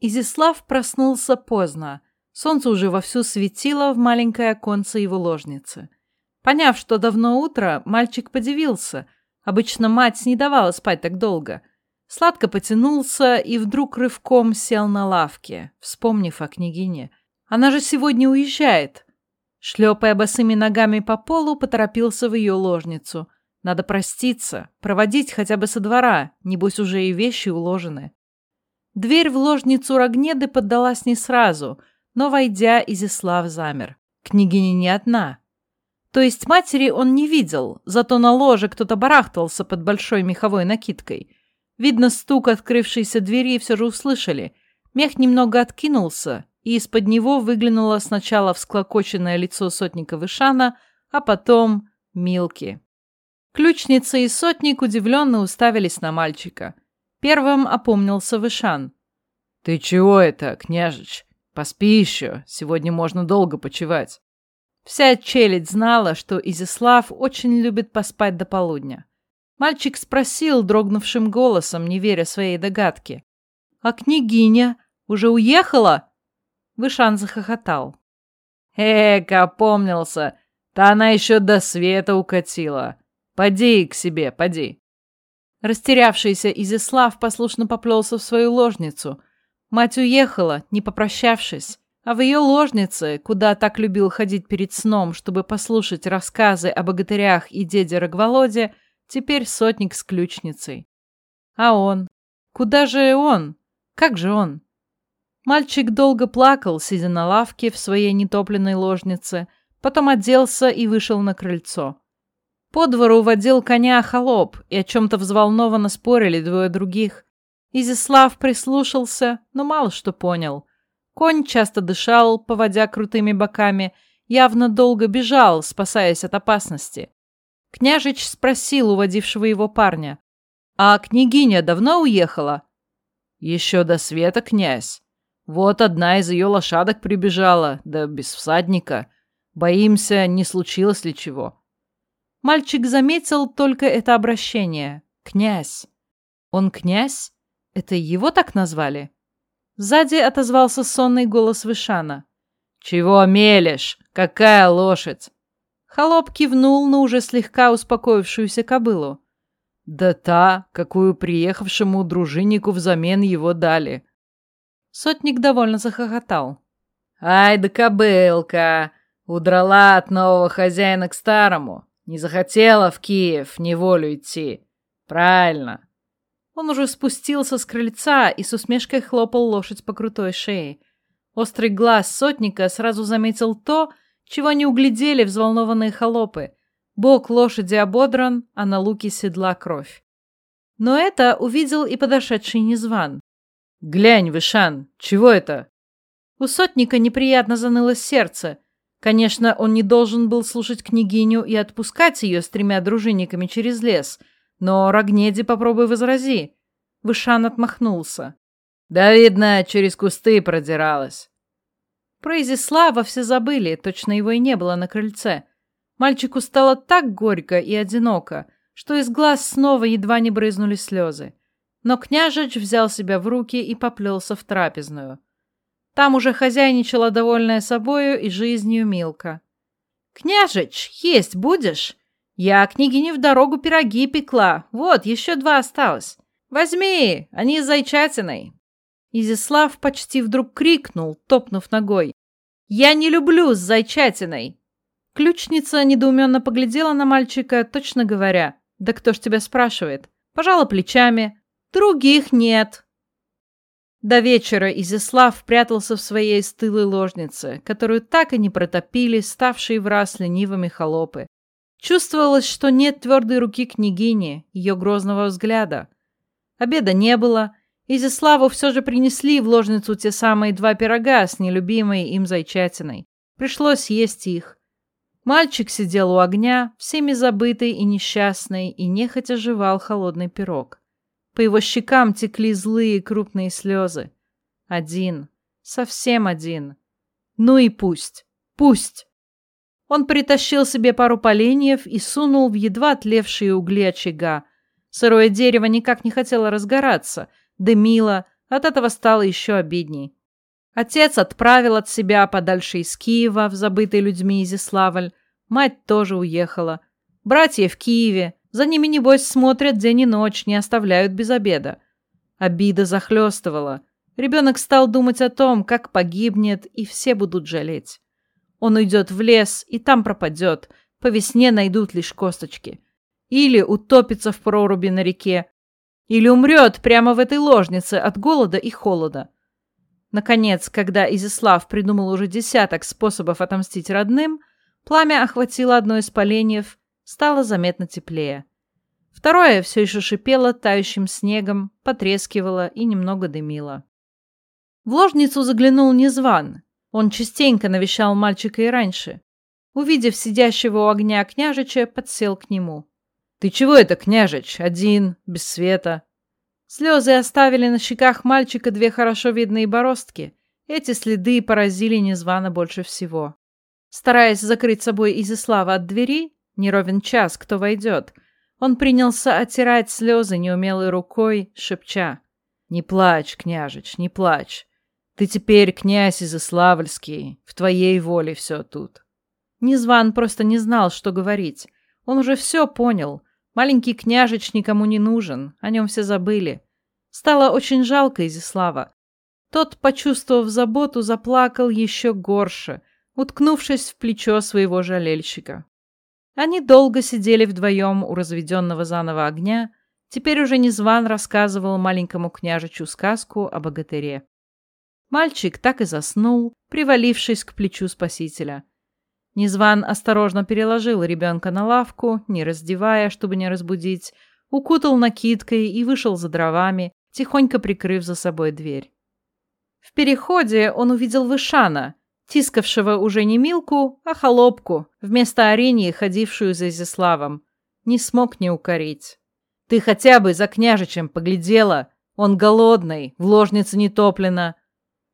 Изислав проснулся поздно. Солнце уже вовсю светило в маленькое оконце его ложницы. Поняв, что давно утро, мальчик подивился. Обычно мать не давала спать так долго. Сладко потянулся и вдруг рывком сел на лавке, вспомнив о княгине. Она же сегодня уезжает. Шлепая босыми ногами по полу, поторопился в ее ложницу. Надо проститься, проводить хотя бы со двора, небось уже и вещи уложены. Дверь в ложницу Рогнеды поддалась не сразу, но, войдя, Изяслав замер. Княгиня не одна. То есть матери он не видел, зато на ложе кто-то барахтался под большой меховой накидкой. Видно, стук открывшейся двери все же услышали. Мех немного откинулся, и из-под него выглянуло сначала всклокоченное лицо сотника Вышана, а потом Милки. Ключница и сотник удивленно уставились на мальчика. Первым опомнился Вышан. «Ты чего это, княжич? Поспи еще, сегодня можно долго почевать». Вся челядь знала, что Изяслав очень любит поспать до полудня. Мальчик спросил дрогнувшим голосом, не веря своей догадке. «А княгиня уже уехала?» Вышан захохотал. «Эк, опомнился! Та она еще до света укатила. Поди к себе, поди!» Растерявшийся Изяслав послушно поплелся в свою ложницу. Мать уехала, не попрощавшись. А в ее ложнице, куда так любил ходить перед сном, чтобы послушать рассказы о богатырях и деде Рогволоде, теперь сотник с ключницей. А он? Куда же он? Как же он? Мальчик долго плакал, сидя на лавке в своей нетопленной ложнице, потом оделся и вышел на крыльцо. По двору водил коня холоп, и о чем-то взволнованно спорили двое других. Изяслав прислушался, но мало что понял. Конь часто дышал, поводя крутыми боками, явно долго бежал, спасаясь от опасности. Княжич спросил уводившего его парня. «А княгиня давно уехала?» «Еще до света, князь. Вот одна из ее лошадок прибежала, да без всадника. Боимся, не случилось ли чего». Мальчик заметил только это обращение. «Князь». «Он князь? Это его так назвали?» Сзади отозвался сонный голос Вышана. «Чего мелешь? Какая лошадь?» Холоп кивнул на уже слегка успокоившуюся кобылу. «Да та, какую приехавшему дружиннику взамен его дали». Сотник довольно захохотал. «Ай да кобылка! Удрала от нового хозяина к старому. Не захотела в Киев неволю идти. Правильно. Он уже спустился с крыльца и с усмешкой хлопал лошадь по крутой шее. Острый глаз сотника сразу заметил то, чего не углядели взволнованные холопы. Бок лошади ободран, а на луке седла кровь. Но это увидел и подошедший Незван. «Глянь, Вышан, чего это?» У сотника неприятно заныло сердце — Конечно, он не должен был слушать княгиню и отпускать ее с тремя дружинниками через лес, но Рогнеди попробуй возрази. Вышан отмахнулся. Да, видно, через кусты продиралась. Про Изислава все забыли, точно его и не было на крыльце. Мальчику стало так горько и одиноко, что из глаз снова едва не брызнули слезы. Но княжич взял себя в руки и поплелся в трапезную. Там уже хозяйничала довольная собою и жизнью Милка. «Княжич, есть будешь? Я княгине в дорогу пироги пекла. Вот, еще два осталось. Возьми, они с зайчатиной». Изяслав почти вдруг крикнул, топнув ногой. «Я не люблю с зайчатиной!» Ключница недоуменно поглядела на мальчика, точно говоря. «Да кто ж тебя спрашивает?» Пожала плечами. «Других нет. До вечера Изяслав прятался в своей стылой ложнице, которую так и не протопили ставшие в раз ленивыми холопы. Чувствовалось, что нет твердой руки княгини, ее грозного взгляда. Обеда не было. Изяславу все же принесли в ложницу те самые два пирога с нелюбимой им зайчатиной. Пришлось есть их. Мальчик сидел у огня, всеми забытый и несчастный, и нехотя жевал холодный пирог. По его щекам текли злые крупные слезы. Один. Совсем один. Ну и пусть. Пусть. Он притащил себе пару поленьев и сунул в едва тлевшие угли очага. Сырое дерево никак не хотело разгораться, дымило, От этого стало еще обидней. Отец отправил от себя подальше из Киева в забытый людьми Изяславль. Мать тоже уехала. Братья в Киеве. За ними, небось, смотрят день и ночь, не оставляют без обеда. Обида захлестывала. Ребенок стал думать о том, как погибнет, и все будут жалеть. Он уйдет в лес, и там пропадет. По весне найдут лишь косточки. Или утопится в проруби на реке. Или умрет прямо в этой ложнице от голода и холода. Наконец, когда Изяслав придумал уже десяток способов отомстить родным, пламя охватило одно из поленьев, стало заметно теплее. Второе все еще шипело тающим снегом, потрескивало и немного дымило. В ложницу заглянул Незван. Он частенько навещал мальчика и раньше. Увидев сидящего у огня княжича, подсел к нему. «Ты чего это, княжич, один, без света?» Слезы оставили на щеках мальчика две хорошо видные бороздки. Эти следы поразили Незвана больше всего. Стараясь закрыть собой Изяслава от двери, не ровен час, кто войдет, он принялся оттирать слезы неумелой рукой, шепча. «Не плачь, княжич, не плачь. Ты теперь князь Изыславльский, в твоей воле все тут». Незван просто не знал, что говорить. Он уже все понял. Маленький княжич никому не нужен, о нем все забыли. Стало очень жалко Изислава. Тот, почувствовав заботу, заплакал еще горше, уткнувшись в плечо своего жалельщика. Они долго сидели вдвоем у разведенного заново огня. Теперь уже Незван рассказывал маленькому княжичу сказку о богатыре. Мальчик так и заснул, привалившись к плечу спасителя. Незван осторожно переложил ребенка на лавку, не раздевая, чтобы не разбудить, укутал накидкой и вышел за дровами, тихонько прикрыв за собой дверь. В переходе он увидел Вышана, тискавшего уже не Милку, а Холопку, вместо Арении, ходившую за Изяславом. Не смог не укорить. «Ты хотя бы за княжичем поглядела? Он голодный, в ложнице не топлено».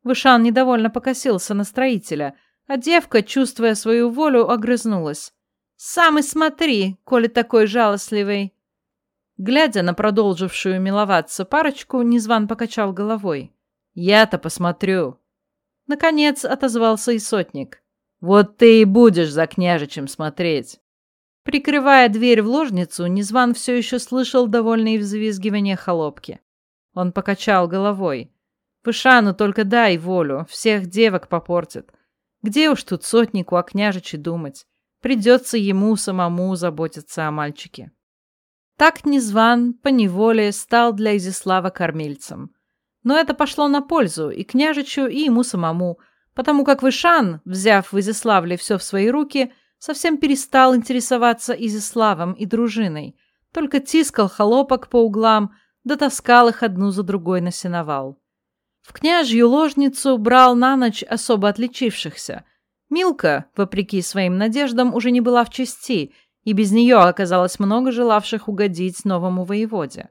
Вышан недовольно покосился на строителя – а девка, чувствуя свою волю, огрызнулась. «Сам и смотри, коли такой жалостливый!» Глядя на продолжившую миловаться парочку, Незван покачал головой. «Я-то посмотрю!» Наконец отозвался и сотник. «Вот ты и будешь за княжичем смотреть!» Прикрывая дверь в ложницу, Незван все еще слышал довольные взвизгивания холопки. Он покачал головой. «Пышану только дай волю, всех девок попортит. Где уж тут сотнику о княжиче думать? Придется ему самому заботиться о мальчике. Так Незван поневоле стал для Изяслава кормильцем. Но это пошло на пользу и княжичу, и ему самому, потому как Вышан, взяв в Изяславле все в свои руки, совсем перестал интересоваться Изяславом и дружиной, только тискал холопок по углам, дотаскал их одну за другой на сеновал. В княжью ложницу брал на ночь особо отличившихся. Милка, вопреки своим надеждам, уже не была в чести, и без нее оказалось много желавших угодить новому воеводе.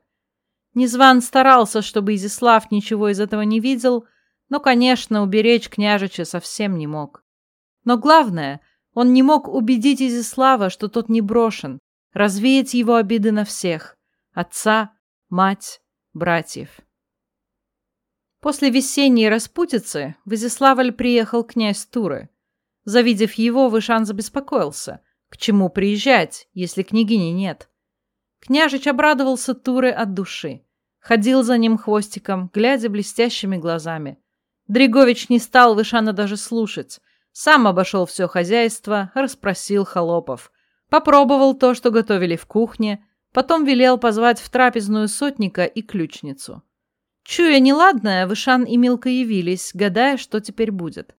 Незван старался, чтобы Изислав ничего из этого не видел, но, конечно, уберечь княжича совсем не мог. Но главное, он не мог убедить Изислава, что тот не брошен, развеять его обиды на всех – отца, мать, братьев. После весенней распутицы в Изяславль приехал князь Туры. Завидев его, Вышан забеспокоился. К чему приезжать, если княгини нет? Княжич обрадовался Туры от души. Ходил за ним хвостиком, глядя блестящими глазами. Дригович не стал Вышана даже слушать. Сам обошел все хозяйство, расспросил холопов. Попробовал то, что готовили в кухне, потом велел позвать в трапезную сотника и ключницу. Чуя неладное, Вышан и Милка явились, гадая, что теперь будет.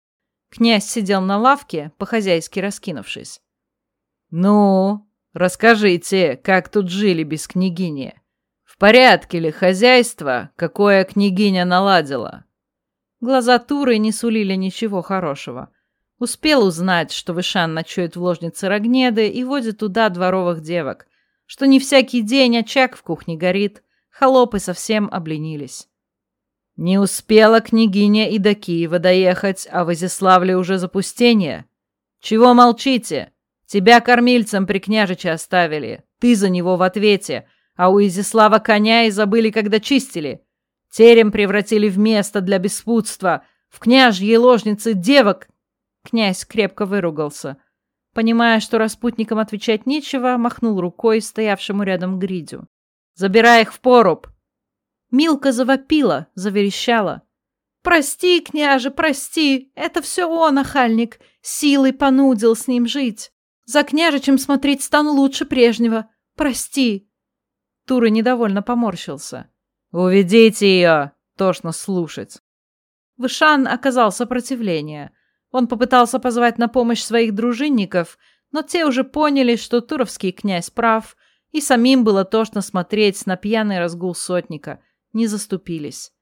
Князь сидел на лавке, по-хозяйски раскинувшись. «Ну, расскажите, как тут жили без княгини? В порядке ли хозяйство, какое княгиня наладила?» Глаза Туры не сулили ничего хорошего. Успел узнать, что Вышан ночует в ложнице Рогнеды и водит туда дворовых девок, что не всякий день очаг в кухне горит, холопы совсем обленились. Не успела княгиня и до Киева доехать, а в Изяславле уже запустение. Чего молчите? Тебя кормильцем при княжиче оставили. Ты за него в ответе, а у Изяслава коня и забыли, когда чистили. Терем превратили в место для беспутства, в княжьи ложницы девок. Князь крепко выругался. Понимая, что распутникам отвечать нечего, махнул рукой стоявшему рядом Гридю. «Забирай их в поруб!» Милка завопила, заверещала. «Прости, княже, прости! Это все он, охальник, силой понудил с ним жить. За княжичем смотреть стану лучше прежнего. Прости!» Тура недовольно поморщился. «Уведите ее!» — тошно слушать. Вышан оказал сопротивление. Он попытался позвать на помощь своих дружинников, но те уже поняли, что туровский князь прав, и самим было тошно смотреть на пьяный разгул сотника. Не заступились.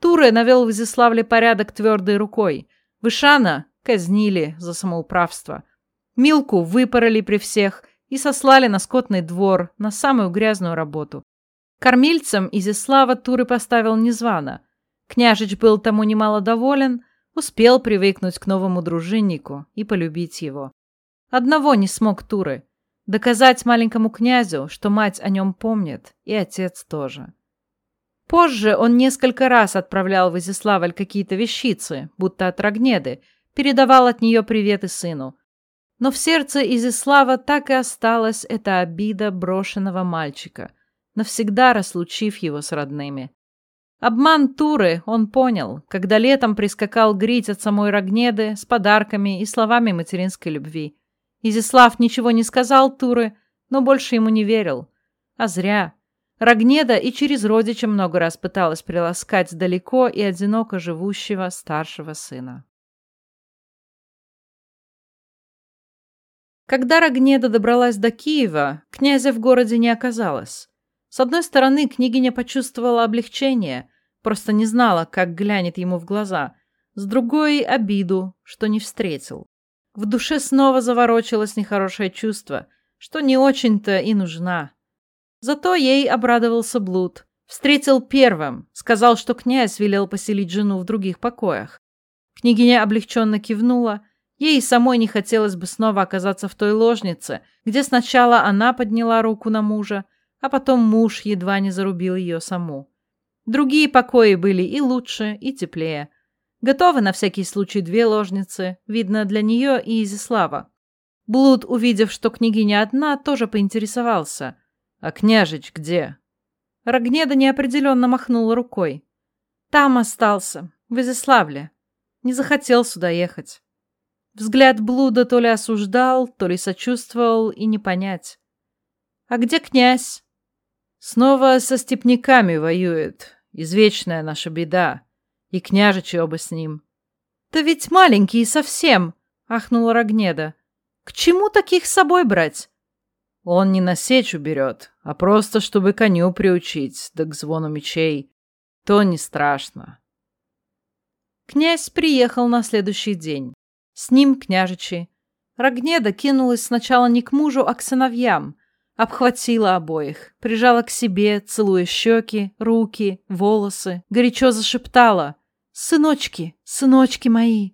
Туры навел в Изяславле порядок твердой рукой. Вышана казнили за самоуправство. Милку выпороли при всех и сослали на скотный двор, на самую грязную работу. Кормильцам Изяслава Туры поставил незвано. Княжич был тому немало доволен, успел привыкнуть к новому дружиннику и полюбить его. Одного не смог Туры — доказать маленькому князю, что мать о нем помнит, и отец тоже. Позже он несколько раз отправлял в Изяславль какие-то вещицы, будто от Рогнеды, передавал от нее приветы сыну. Но в сердце Изяслава так и осталась эта обида брошенного мальчика — навсегда разлучив его с родными. Обман Туры он понял, когда летом прискакал грить от самой Рогнеды с подарками и словами материнской любви. Изислав ничего не сказал Туры, но больше ему не верил. А зря. Рогнеда и через родича много раз пыталась приласкать далеко и одиноко живущего старшего сына. Когда Рогнеда добралась до Киева, князя в городе не оказалось. С одной стороны, княгиня почувствовала облегчение, просто не знала, как глянет ему в глаза. С другой — обиду, что не встретил. В душе снова заворочилось нехорошее чувство, что не очень-то и нужна. Зато ей обрадовался Блуд. Встретил первым, сказал, что князь велел поселить жену в других покоях. Княгиня облегченно кивнула. Ей самой не хотелось бы снова оказаться в той ложнице, где сначала она подняла руку на мужа, а потом муж едва не зарубил ее саму. Другие покои были и лучше, и теплее. Готовы на всякий случай две ложницы, видно, для нее и Изислава. Блуд, увидев, что княгиня одна, тоже поинтересовался. «А княжич где?» Рогнеда неопределенно махнула рукой. «Там остался, в Изяславле. Не захотел сюда ехать». Взгляд Блуда то ли осуждал, то ли сочувствовал, и не понять. «А где князь?» Снова со степняками воюет. Извечная наша беда. И княжичи оба с ним. «Да ведь маленький совсем!» — ахнула Рогнеда. «К чему таких с собой брать?» «Он не на сечу берет, а просто, чтобы коню приучить, да к звону мечей. То не страшно». Князь приехал на следующий день. С ним княжичи. Рогнеда кинулась сначала не к мужу, а к сыновьям обхватила обоих, прижала к себе, целуя щеки, руки, волосы, горячо зашептала «Сыночки, сыночки мои!»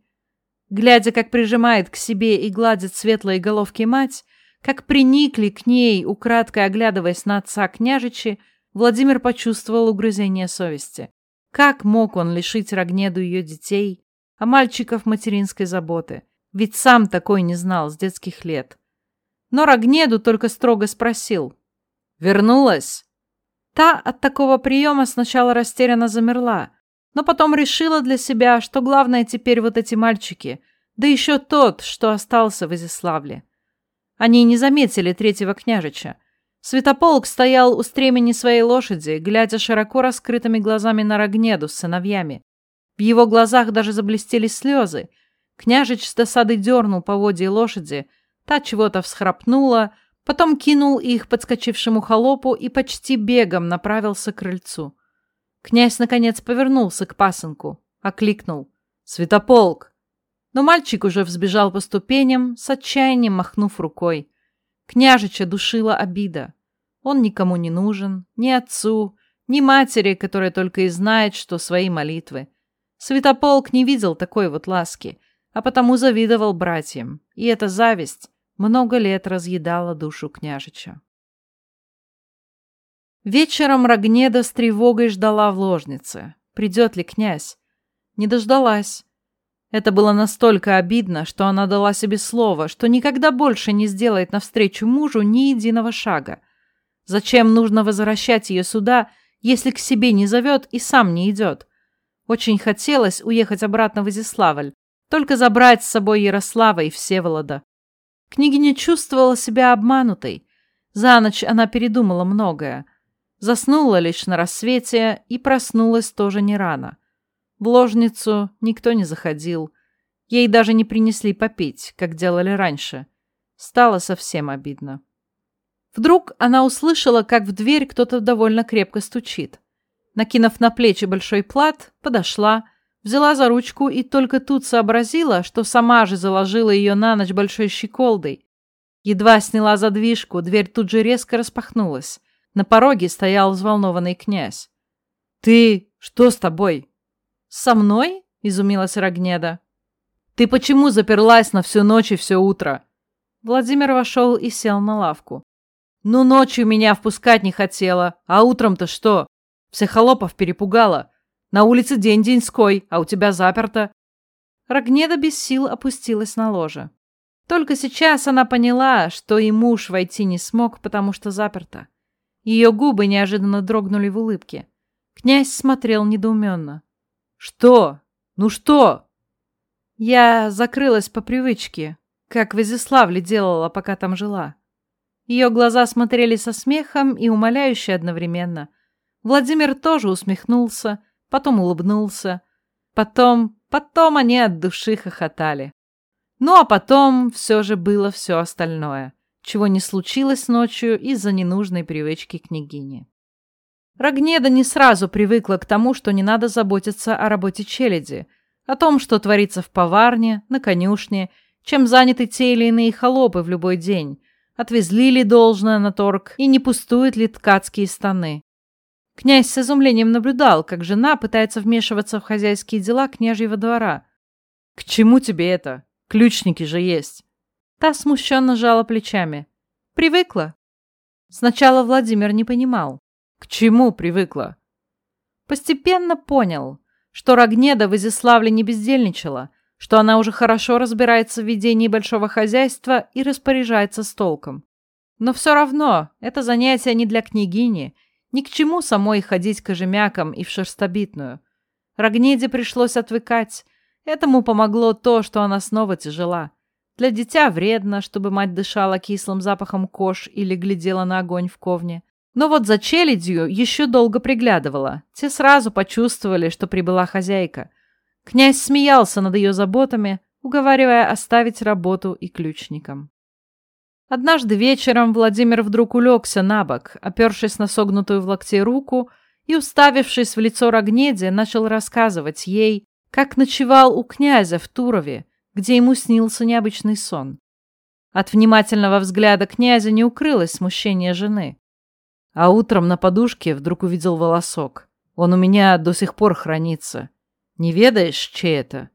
Глядя, как прижимает к себе и гладит светлые головки мать, как приникли к ней, украдкой оглядываясь на отца княжичи, Владимир почувствовал угрызение совести. Как мог он лишить Рогнеду ее детей, а мальчиков материнской заботы? Ведь сам такой не знал с детских лет. Но Рогнеду только строго спросил. «Вернулась?» Та от такого приема сначала растерянно замерла, но потом решила для себя, что главное теперь вот эти мальчики, да еще тот, что остался в Изяславле. Они не заметили третьего княжича. Святополк стоял у стремени своей лошади, глядя широко раскрытыми глазами на Рогнеду с сыновьями. В его глазах даже заблестели слезы. Княжич с досады дернул поводья лошади, Та чего-то всхрапнула, потом кинул их подскочившему холопу и почти бегом направился к крыльцу. Князь, наконец, повернулся к пасынку, окликнул. «Святополк!» Но мальчик уже взбежал по ступеням, с отчаянием махнув рукой. Княжича душила обида. Он никому не нужен, ни отцу, ни матери, которая только и знает, что свои молитвы. Святополк не видел такой вот ласки, а потому завидовал братьям. И эта зависть много лет разъедала душу княжича. Вечером Рогнеда с тревогой ждала в ложнице. Придет ли князь? Не дождалась. Это было настолько обидно, что она дала себе слово, что никогда больше не сделает навстречу мужу ни единого шага. Зачем нужно возвращать ее сюда, если к себе не зовет и сам не идет? Очень хотелось уехать обратно в Изяславль, только забрать с собой Ярослава и Всеволода. Княгиня чувствовала себя обманутой. За ночь она передумала многое. Заснула лишь на рассвете и проснулась тоже не рано. В ложницу никто не заходил. Ей даже не принесли попить, как делали раньше. Стало совсем обидно. Вдруг она услышала, как в дверь кто-то довольно крепко стучит. Накинув на плечи большой плат, подошла, взяла за ручку и только тут сообразила, что сама же заложила ее на ночь большой щеколдой. Едва сняла задвижку, дверь тут же резко распахнулась. На пороге стоял взволнованный князь. «Ты... что с тобой?» «Со мной?» — изумилась Рогнеда. «Ты почему заперлась на всю ночь и все утро?» Владимир вошел и сел на лавку. «Ну, ночью меня впускать не хотела, а утром-то что? Всех перепугала. На улице день деньской, а у тебя заперто». Рогнеда без сил опустилась на ложе. Только сейчас она поняла, что и муж войти не смог, потому что заперто. Ее губы неожиданно дрогнули в улыбке. Князь смотрел недоуменно. «Что? Ну что?» Я закрылась по привычке, как в Изяславле делала, пока там жила. Ее глаза смотрели со смехом и умоляюще одновременно. Владимир тоже усмехнулся, потом улыбнулся. Потом, потом они от души хохотали. Ну а потом все же было все остальное чего не случилось ночью из-за ненужной привычки княгини. Рогнеда не сразу привыкла к тому, что не надо заботиться о работе челяди, о том, что творится в поварне, на конюшне, чем заняты те или иные холопы в любой день, отвезли ли должное на торг и не пустуют ли ткацкие станы. Князь с изумлением наблюдал, как жена пытается вмешиваться в хозяйские дела княжьего двора. «К чему тебе это? Ключники же есть!» Та смущенно жала плечами. «Привыкла». Сначала Владимир не понимал. К чему привыкла? Постепенно понял, что Рогнеда в Изяславле не бездельничала, что она уже хорошо разбирается в ведении большого хозяйства и распоряжается с толком. Но все равно это занятие не для княгини, ни к чему самой ходить к кожемякам и в шерстобитную. Рогнеде пришлось отвыкать. Этому помогло то, что она снова тяжела. Для дитя вредно, чтобы мать дышала кислым запахом кож или глядела на огонь в ковне. Но вот за челядью еще долго приглядывала. Те сразу почувствовали, что прибыла хозяйка. Князь смеялся над ее заботами, уговаривая оставить работу и ключникам. Однажды вечером Владимир вдруг улегся на бок, опершись на согнутую в локте руку и, уставившись в лицо Рогнеде, начал рассказывать ей, как ночевал у князя в Турове, где ему снился необычный сон. От внимательного взгляда князя не укрылось смущение жены. А утром на подушке вдруг увидел волосок. Он у меня до сих пор хранится. Не ведаешь, чей это?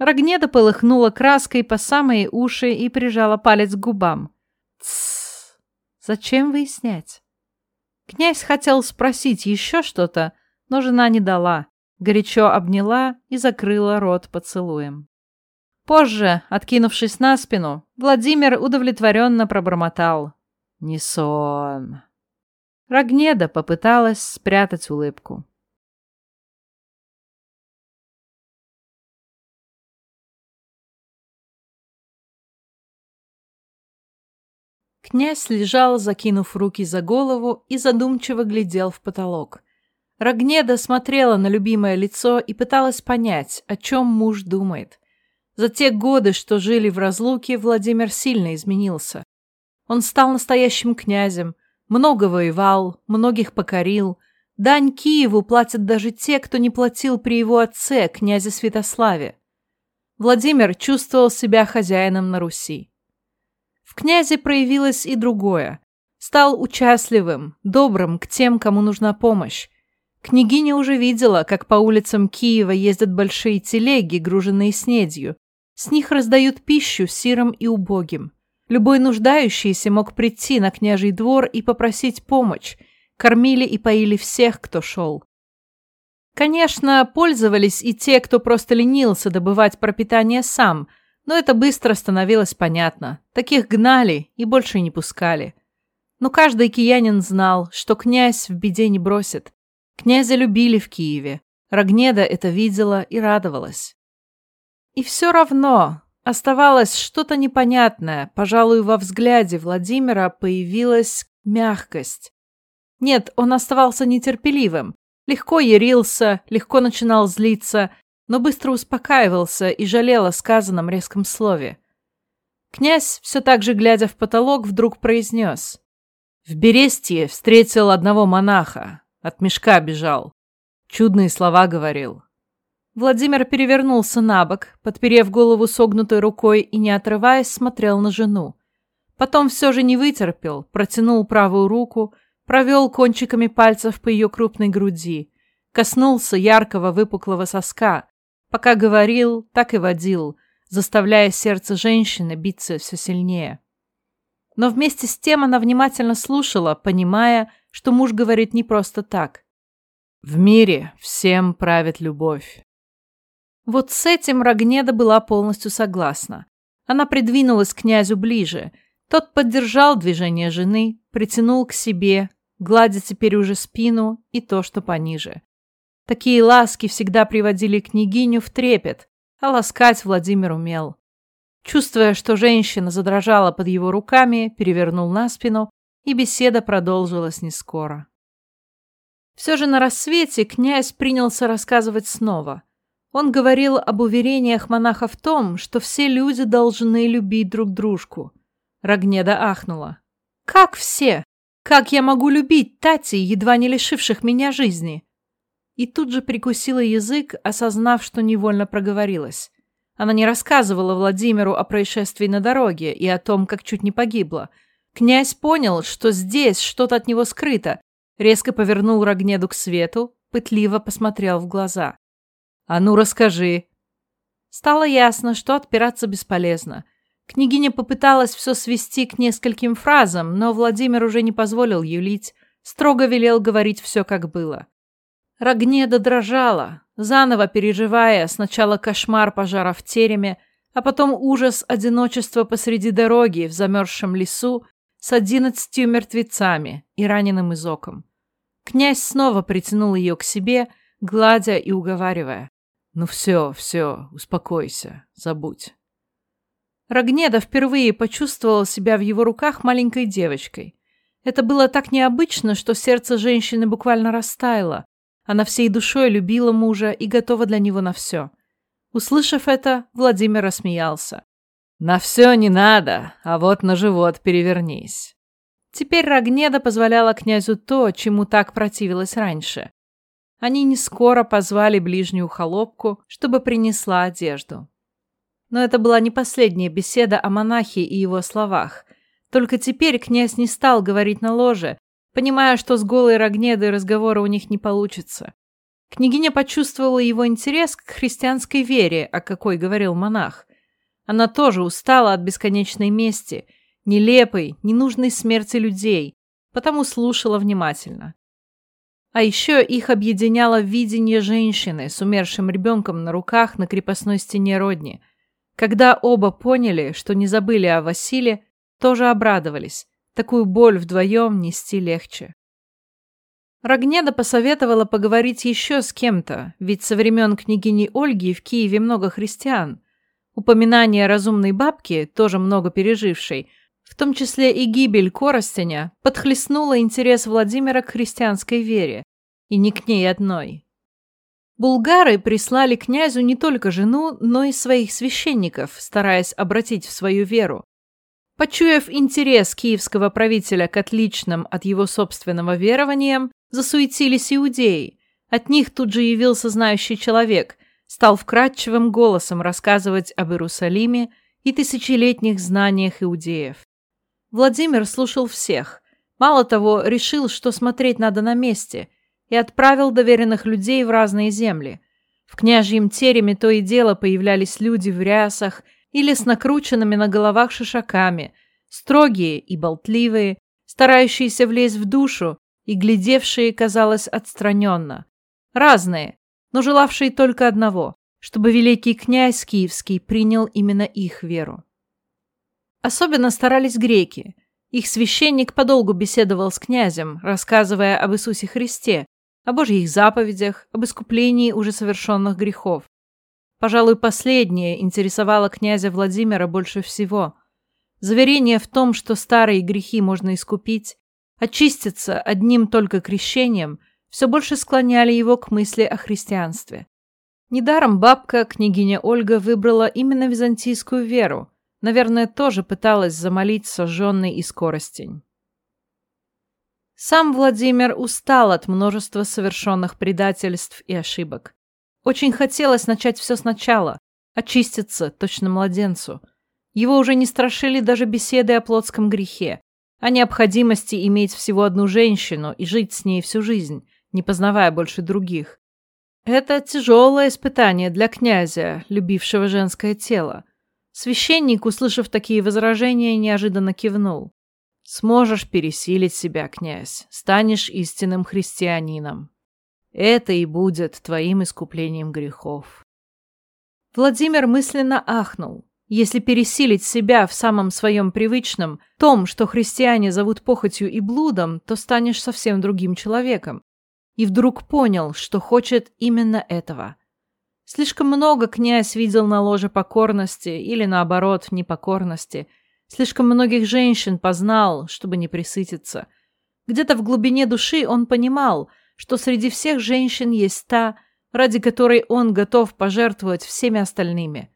Рогнеда полыхнула краской по самые уши и прижала палец к губам. Тссс! Зачем выяснять? Князь хотел спросить еще что-то, но жена не дала, горячо обняла и закрыла рот поцелуем. Позже, откинувшись на спину, Владимир удовлетворенно пробормотал. «Не сон». Рогнеда попыталась спрятать улыбку. Князь лежал, закинув руки за голову, и задумчиво глядел в потолок. Рогнеда смотрела на любимое лицо и пыталась понять, о чем муж думает. За те годы, что жили в разлуке, Владимир сильно изменился. Он стал настоящим князем, много воевал, многих покорил. Дань Киеву платят даже те, кто не платил при его отце, князе Святославе. Владимир чувствовал себя хозяином на Руси. В князе проявилось и другое. Стал участливым, добрым к тем, кому нужна помощь. Княгиня уже видела, как по улицам Киева ездят большие телеги, груженные снедью, с них раздают пищу сирым и убогим. Любой нуждающийся мог прийти на княжий двор и попросить помощь. кормили и поили всех, кто шел. Конечно, пользовались и те, кто просто ленился добывать пропитание сам, но это быстро становилось понятно. Таких гнали и больше не пускали. Но каждый киянин знал, что князь в беде не бросит. Князя любили в Киеве. Рогнеда это видела и радовалась. И все равно оставалось что-то непонятное. Пожалуй, во взгляде Владимира появилась мягкость. Нет, он оставался нетерпеливым. Легко ярился, легко начинал злиться, но быстро успокаивался и жалел о сказанном резком слове. Князь, все так же глядя в потолок, вдруг произнес. В Берестье встретил одного монаха. От мешка бежал. Чудные слова говорил. Владимир перевернулся на бок, подперев голову согнутой рукой и, не отрываясь, смотрел на жену. Потом все же не вытерпел, протянул правую руку, провел кончиками пальцев по ее крупной груди, коснулся яркого выпуклого соска, пока говорил, так и водил, заставляя сердце женщины биться все сильнее. Но вместе с тем она внимательно слушала, понимая, что муж говорит не просто так. «В мире всем правит любовь». Вот с этим Рогнеда была полностью согласна. Она придвинулась к князю ближе. Тот поддержал движение жены, притянул к себе, гладя теперь уже спину и то, что пониже. Такие ласки всегда приводили княгиню в трепет, а ласкать Владимир умел. Чувствуя, что женщина задрожала под его руками, перевернул на спину, и беседа продолжилась не скоро. Все же на рассвете князь принялся рассказывать снова. Он говорил об уверениях монаха в том, что все люди должны любить друг дружку. Рогнеда ахнула. «Как все? Как я могу любить Тати, едва не лишивших меня жизни?» И тут же прикусила язык, осознав, что невольно проговорилась. Она не рассказывала Владимиру о происшествии на дороге и о том, как чуть не погибла. Князь понял, что здесь что-то от него скрыто, резко повернул Рогнеду к свету, пытливо посмотрел в глаза. «А ну, расскажи!» Стало ясно, что отпираться бесполезно. Княгиня попыталась все свести к нескольким фразам, но Владимир уже не позволил юлить, строго велел говорить все, как было. Рогнеда дрожала, заново переживая сначала кошмар пожара в тереме, а потом ужас одиночества посреди дороги в замерзшем лесу с одиннадцатью мертвецами и раненым изоком. Князь снова притянул ее к себе, гладя и уговаривая. «Ну все, все, успокойся, забудь». Рогнеда впервые почувствовала себя в его руках маленькой девочкой. Это было так необычно, что сердце женщины буквально растаяло, она всей душой любила мужа и готова для него на все. Услышав это, Владимир рассмеялся. «На все не надо, а вот на живот перевернись». Теперь Рогнеда позволяла князю то, чему так противилась раньше. Они не скоро позвали ближнюю холопку, чтобы принесла одежду. Но это была не последняя беседа о монахе и его словах. Только теперь князь не стал говорить на ложе, понимая, что с голой Рогнедой разговора у них не получится. Княгиня почувствовала его интерес к христианской вере, о какой говорил монах. Она тоже устала от бесконечной мести, нелепой, ненужной смерти людей, потому слушала внимательно. А еще их объединяло видение женщины с умершим ребенком на руках на крепостной стене Родни. Когда оба поняли, что не забыли о Василе, тоже обрадовались. Такую боль вдвоем нести легче. Рогнеда посоветовала поговорить еще с кем-то, ведь со времен княгини Ольги в Киеве много христиан. Упоминание разумной бабки, тоже много пережившей, в том числе и гибель Коростеня, подхлестнуло интерес Владимира к христианской вере, и не к ней одной. Булгары прислали князю не только жену, но и своих священников, стараясь обратить в свою веру. Почуяв интерес киевского правителя к отличным от его собственного верованиям, засуетились иудеи. От них тут же явился знающий человек, стал вкрадчивым голосом рассказывать об Иерусалиме и тысячелетних знаниях иудеев. Владимир слушал всех. Мало того, решил, что смотреть надо на месте, и отправил доверенных людей в разные земли. В княжьем тереме то и дело появлялись люди в рясах – или с накрученными на головах шишаками, строгие и болтливые, старающиеся влезть в душу и глядевшие, казалось, отстраненно. Разные, но желавшие только одного, чтобы великий князь Киевский принял именно их веру. Особенно старались греки. Их священник подолгу беседовал с князем, рассказывая об Иисусе Христе, о Божьих заповедях, об искуплении уже совершенных грехов. Пожалуй, последнее интересовало князя Владимира больше всего. Заверение в том, что старые грехи можно искупить, очиститься одним только крещением, все больше склоняли его к мысли о христианстве. Недаром бабка, княгиня Ольга, выбрала именно византийскую веру. Наверное, тоже пыталась замолить сожженный и скоростень. Сам Владимир устал от множества совершенных предательств и ошибок. Очень хотелось начать все сначала, очиститься, точно младенцу. Его уже не страшили даже беседы о плотском грехе, о необходимости иметь всего одну женщину и жить с ней всю жизнь, не познавая больше других. Это тяжелое испытание для князя, любившего женское тело. Священник, услышав такие возражения, неожиданно кивнул. Сможешь пересилить себя, князь, станешь истинным христианином. Это и будет твоим искуплением грехов. Владимир мысленно ахнул. Если пересилить себя в самом своем привычном, том, что христиане зовут похотью и блудом, то станешь совсем другим человеком. И вдруг понял, что хочет именно этого. Слишком много князь видел на ложе покорности или, наоборот, непокорности – Слишком многих женщин познал, чтобы не присытиться. Где-то в глубине души он понимал, что среди всех женщин есть та, ради которой он готов пожертвовать всеми остальными.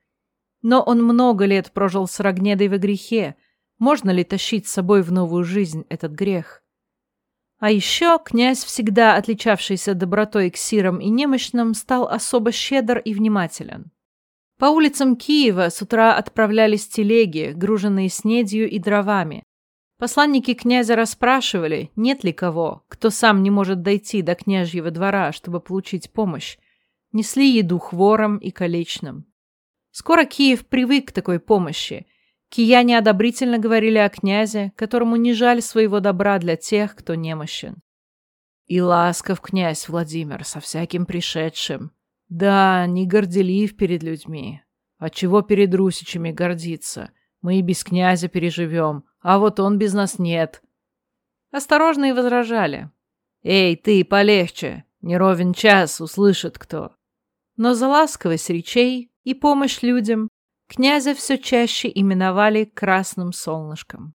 Но он много лет прожил с Рогнедой во грехе. Можно ли тащить с собой в новую жизнь этот грех? А еще князь, всегда отличавшийся добротой к сирам и немощным, стал особо щедр и внимателен. По улицам Киева с утра отправлялись телеги, груженные снедью и дровами. Посланники князя расспрашивали, нет ли кого, кто сам не может дойти до княжьего двора, чтобы получить помощь. Несли еду хворам и колечным. Скоро Киев привык к такой помощи. Кияне одобрительно говорили о князе, которому не жаль своего добра для тех, кто немощен. И ласков князь Владимир со всяким пришедшим, да, не горделив перед людьми. А чего перед русичами гордиться? Мы и без князя переживем, а вот он без нас нет. Осторожные возражали. Эй, ты, полегче, не ровен час, услышит кто. Но за ласковость речей и помощь людям князя все чаще именовали красным солнышком.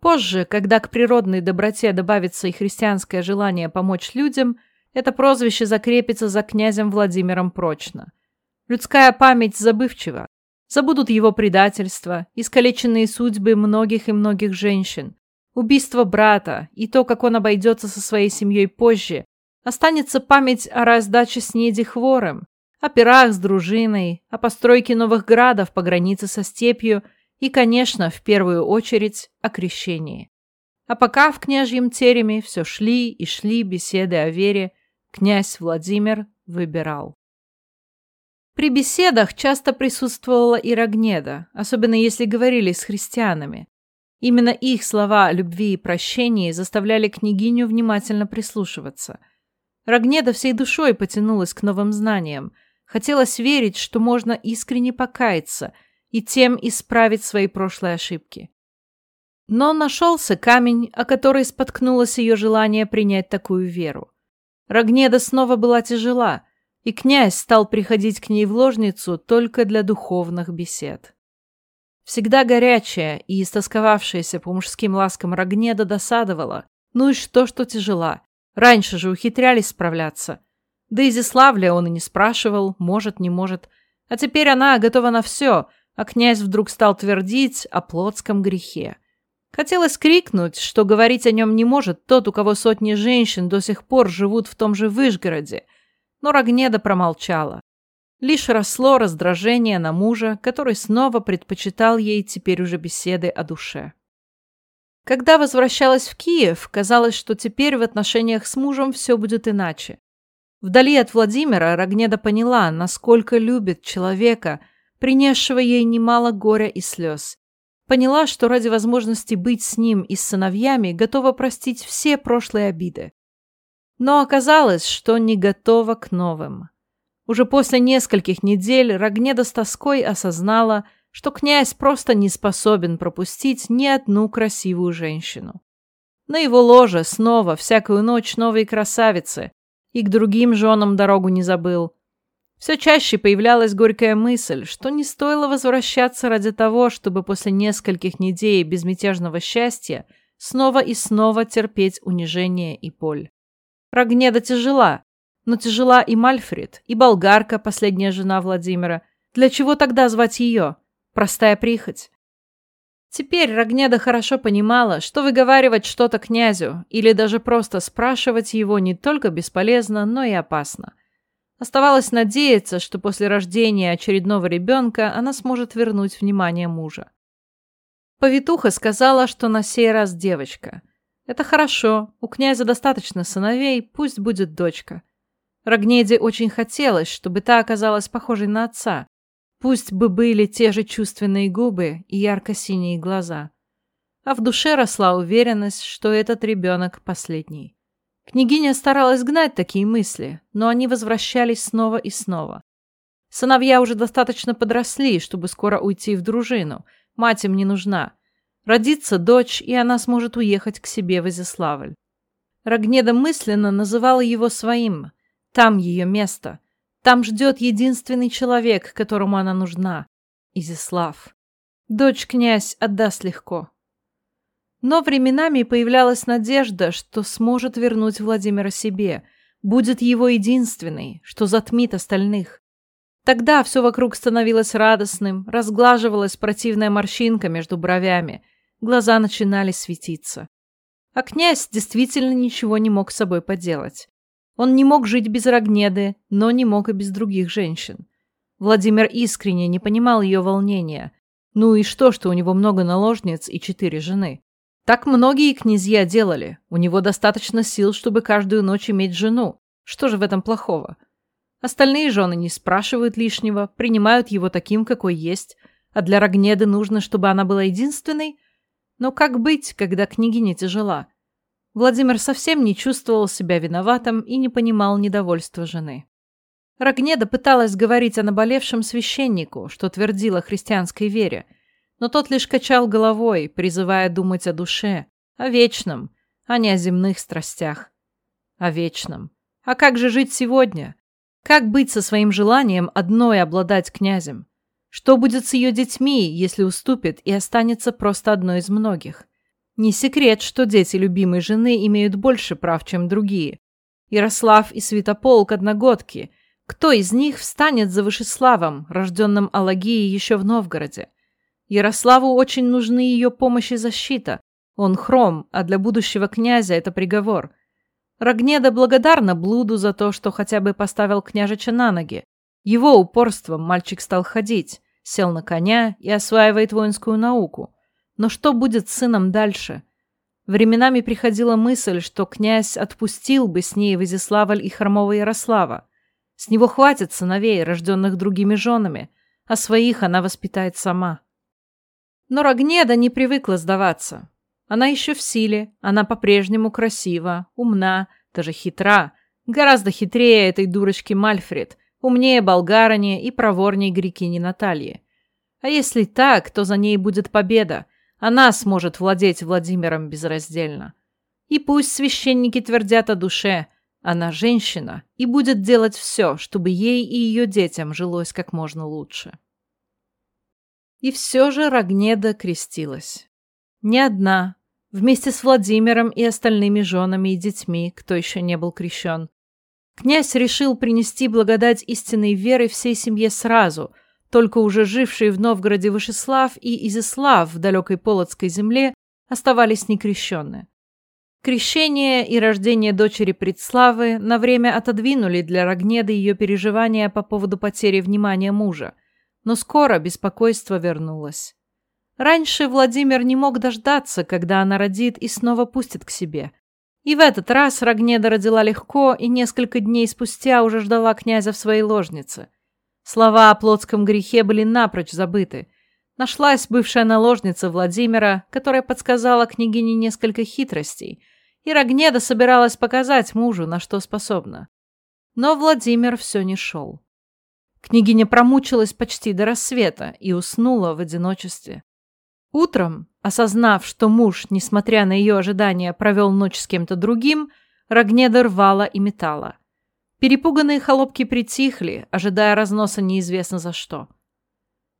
Позже, когда к природной доброте добавится и христианское желание помочь людям – это прозвище закрепится за князем Владимиром прочно. Людская память забывчива. Забудут его предательство, искалеченные судьбы многих и многих женщин, убийство брата и то, как он обойдется со своей семьей позже. Останется память о раздаче снеди хворым, о пирах с дружиной, о постройке новых градов по границе со степью и, конечно, в первую очередь, о крещении. А пока в княжьем тереме все шли и шли беседы о вере, Князь Владимир выбирал. При беседах часто присутствовала и Рогнеда, особенно если говорили с христианами. Именно их слова о любви и прощении заставляли княгиню внимательно прислушиваться. Рогнеда всей душой потянулась к новым знаниям. Хотелось верить, что можно искренне покаяться и тем исправить свои прошлые ошибки. Но нашелся камень, о который споткнулось ее желание принять такую веру. Рогнеда снова была тяжела, и князь стал приходить к ней в ложницу только для духовных бесед. Всегда горячая и истосковавшаяся по мужским ласкам Рогнеда досадовала. Ну и что, что тяжела? Раньше же ухитрялись справляться. Да и Зиславля он и не спрашивал, может, не может. А теперь она готова на все, а князь вдруг стал твердить о плотском грехе. Хотелось крикнуть, что говорить о нем не может тот, у кого сотни женщин до сих пор живут в том же Вышгороде, но Рогнеда промолчала. Лишь росло раздражение на мужа, который снова предпочитал ей теперь уже беседы о душе. Когда возвращалась в Киев, казалось, что теперь в отношениях с мужем все будет иначе. Вдали от Владимира Рогнеда поняла, насколько любит человека, принесшего ей немало горя и слез, Поняла, что ради возможности быть с ним и с сыновьями готова простить все прошлые обиды. Но оказалось, что не готова к новым. Уже после нескольких недель Рогнеда с тоской осознала, что князь просто не способен пропустить ни одну красивую женщину. На его ложе снова всякую ночь новые красавицы, и к другим женам дорогу не забыл. Все чаще появлялась горькая мысль, что не стоило возвращаться ради того, чтобы после нескольких недель безмятежного счастья снова и снова терпеть унижение и боль. Рогнеда тяжела, но тяжела и Мальфред, и болгарка, последняя жена Владимира. Для чего тогда звать ее? Простая прихоть. Теперь Рогнеда хорошо понимала, что выговаривать что-то князю или даже просто спрашивать его не только бесполезно, но и опасно. Оставалось надеяться, что после рождения очередного ребенка она сможет вернуть внимание мужа. Повитуха сказала, что на сей раз девочка. Это хорошо, у князя достаточно сыновей, пусть будет дочка. Рогнеде очень хотелось, чтобы та оказалась похожей на отца. Пусть бы были те же чувственные губы и ярко-синие глаза. А в душе росла уверенность, что этот ребенок последний. Княгиня старалась гнать такие мысли, но они возвращались снова и снова. Сыновья уже достаточно подросли, чтобы скоро уйти в дружину. Мать им не нужна. Родится дочь, и она сможет уехать к себе в Изяславль. Рогнеда мысленно называла его своим. Там ее место. Там ждет единственный человек, которому она нужна. Изяслав. Дочь князь отдаст легко. Но временами появлялась надежда, что сможет вернуть Владимира себе, будет его единственный, что затмит остальных. Тогда все вокруг становилось радостным, разглаживалась противная морщинка между бровями, глаза начинали светиться. А князь действительно ничего не мог с собой поделать. Он не мог жить без Рогнеды, но не мог и без других женщин. Владимир искренне не понимал ее волнения. Ну и что, что у него много наложниц и четыре жены? Так многие князья делали. У него достаточно сил, чтобы каждую ночь иметь жену. Что же в этом плохого? Остальные жены не спрашивают лишнего, принимают его таким, какой есть, а для Рогнеды нужно, чтобы она была единственной. Но как быть, когда княгиня тяжела? Владимир совсем не чувствовал себя виноватым и не понимал недовольства жены. Рогнеда пыталась говорить о наболевшем священнику, что твердила христианской вере – но тот лишь качал головой, призывая думать о душе, о вечном, а не о земных страстях. О вечном. А как же жить сегодня? Как быть со своим желанием одной обладать князем? Что будет с ее детьми, если уступит и останется просто одной из многих? Не секрет, что дети любимой жены имеют больше прав, чем другие. Ярослав и Святополк – одногодки. Кто из них встанет за Вышеславом, рожденным Алагией еще в Новгороде? Ярославу очень нужны ее помощь и защита. Он хром, а для будущего князя это приговор. Рогнеда благодарна Блуду за то, что хотя бы поставил княжича на ноги. Его упорством мальчик стал ходить, сел на коня и осваивает воинскую науку. Но что будет с сыном дальше? Временами приходила мысль, что князь отпустил бы с ней в Изяславль и Хромова Ярослава. С него хватит сыновей, рожденных другими женами, а своих она воспитает сама. Но Рогнеда не привыкла сдаваться. Она еще в силе, она по-прежнему красива, умна, даже хитра. Гораздо хитрее этой дурочки Мальфред, умнее болгарыни и проворней грекини Натальи. А если так, то за ней будет победа. Она сможет владеть Владимиром безраздельно. И пусть священники твердят о душе, она женщина и будет делать все, чтобы ей и ее детям жилось как можно лучше. И все же Рогнеда крестилась. Не одна, вместе с Владимиром и остальными женами и детьми, кто еще не был крещен. Князь решил принести благодать истинной веры всей семье сразу, только уже жившие в Новгороде Вышеслав и Изяслав в далекой Полоцкой земле оставались некрещенные. Крещение и рождение дочери Предславы на время отодвинули для Рогнеды ее переживания по поводу потери внимания мужа – но скоро беспокойство вернулось. Раньше Владимир не мог дождаться, когда она родит и снова пустит к себе. И в этот раз Рогнеда родила легко и несколько дней спустя уже ждала князя в своей ложнице. Слова о плотском грехе были напрочь забыты. Нашлась бывшая наложница Владимира, которая подсказала княгине несколько хитростей, и Рогнеда собиралась показать мужу, на что способна. Но Владимир все не шел. Княгиня промучилась почти до рассвета и уснула в одиночестве. Утром, осознав, что муж, несмотря на ее ожидания, провел ночь с кем-то другим, Рогнеда рвала и метала. Перепуганные холопки притихли, ожидая разноса неизвестно за что.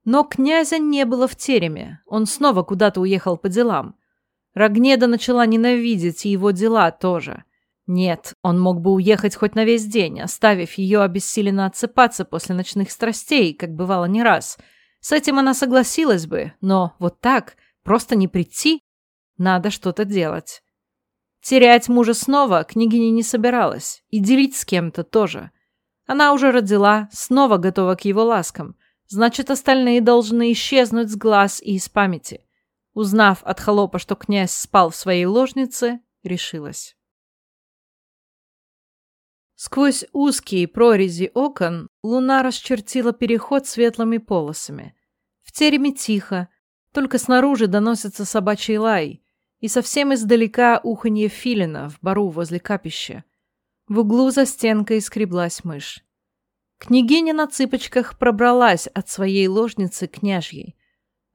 Но князя не было в тереме, он снова куда-то уехал по делам. Рогнеда начала ненавидеть и его дела тоже. Нет, он мог бы уехать хоть на весь день, оставив ее обессиленно отсыпаться после ночных страстей, как бывало не раз – с этим она согласилась бы, но вот так, просто не прийти, надо что-то делать. Терять мужа снова княгиня не собиралась, и делить с кем-то тоже. Она уже родила, снова готова к его ласкам, значит, остальные должны исчезнуть с глаз и из памяти. Узнав от холопа, что князь спал в своей ложнице, решилась. Сквозь узкие прорези окон луна расчертила переход светлыми полосами. В тереме тихо, только снаружи доносится собачий лай и совсем издалека уханье филина в бару возле капища. В углу за стенкой скреблась мышь. Княгиня на цыпочках пробралась от своей ложницы княжьей.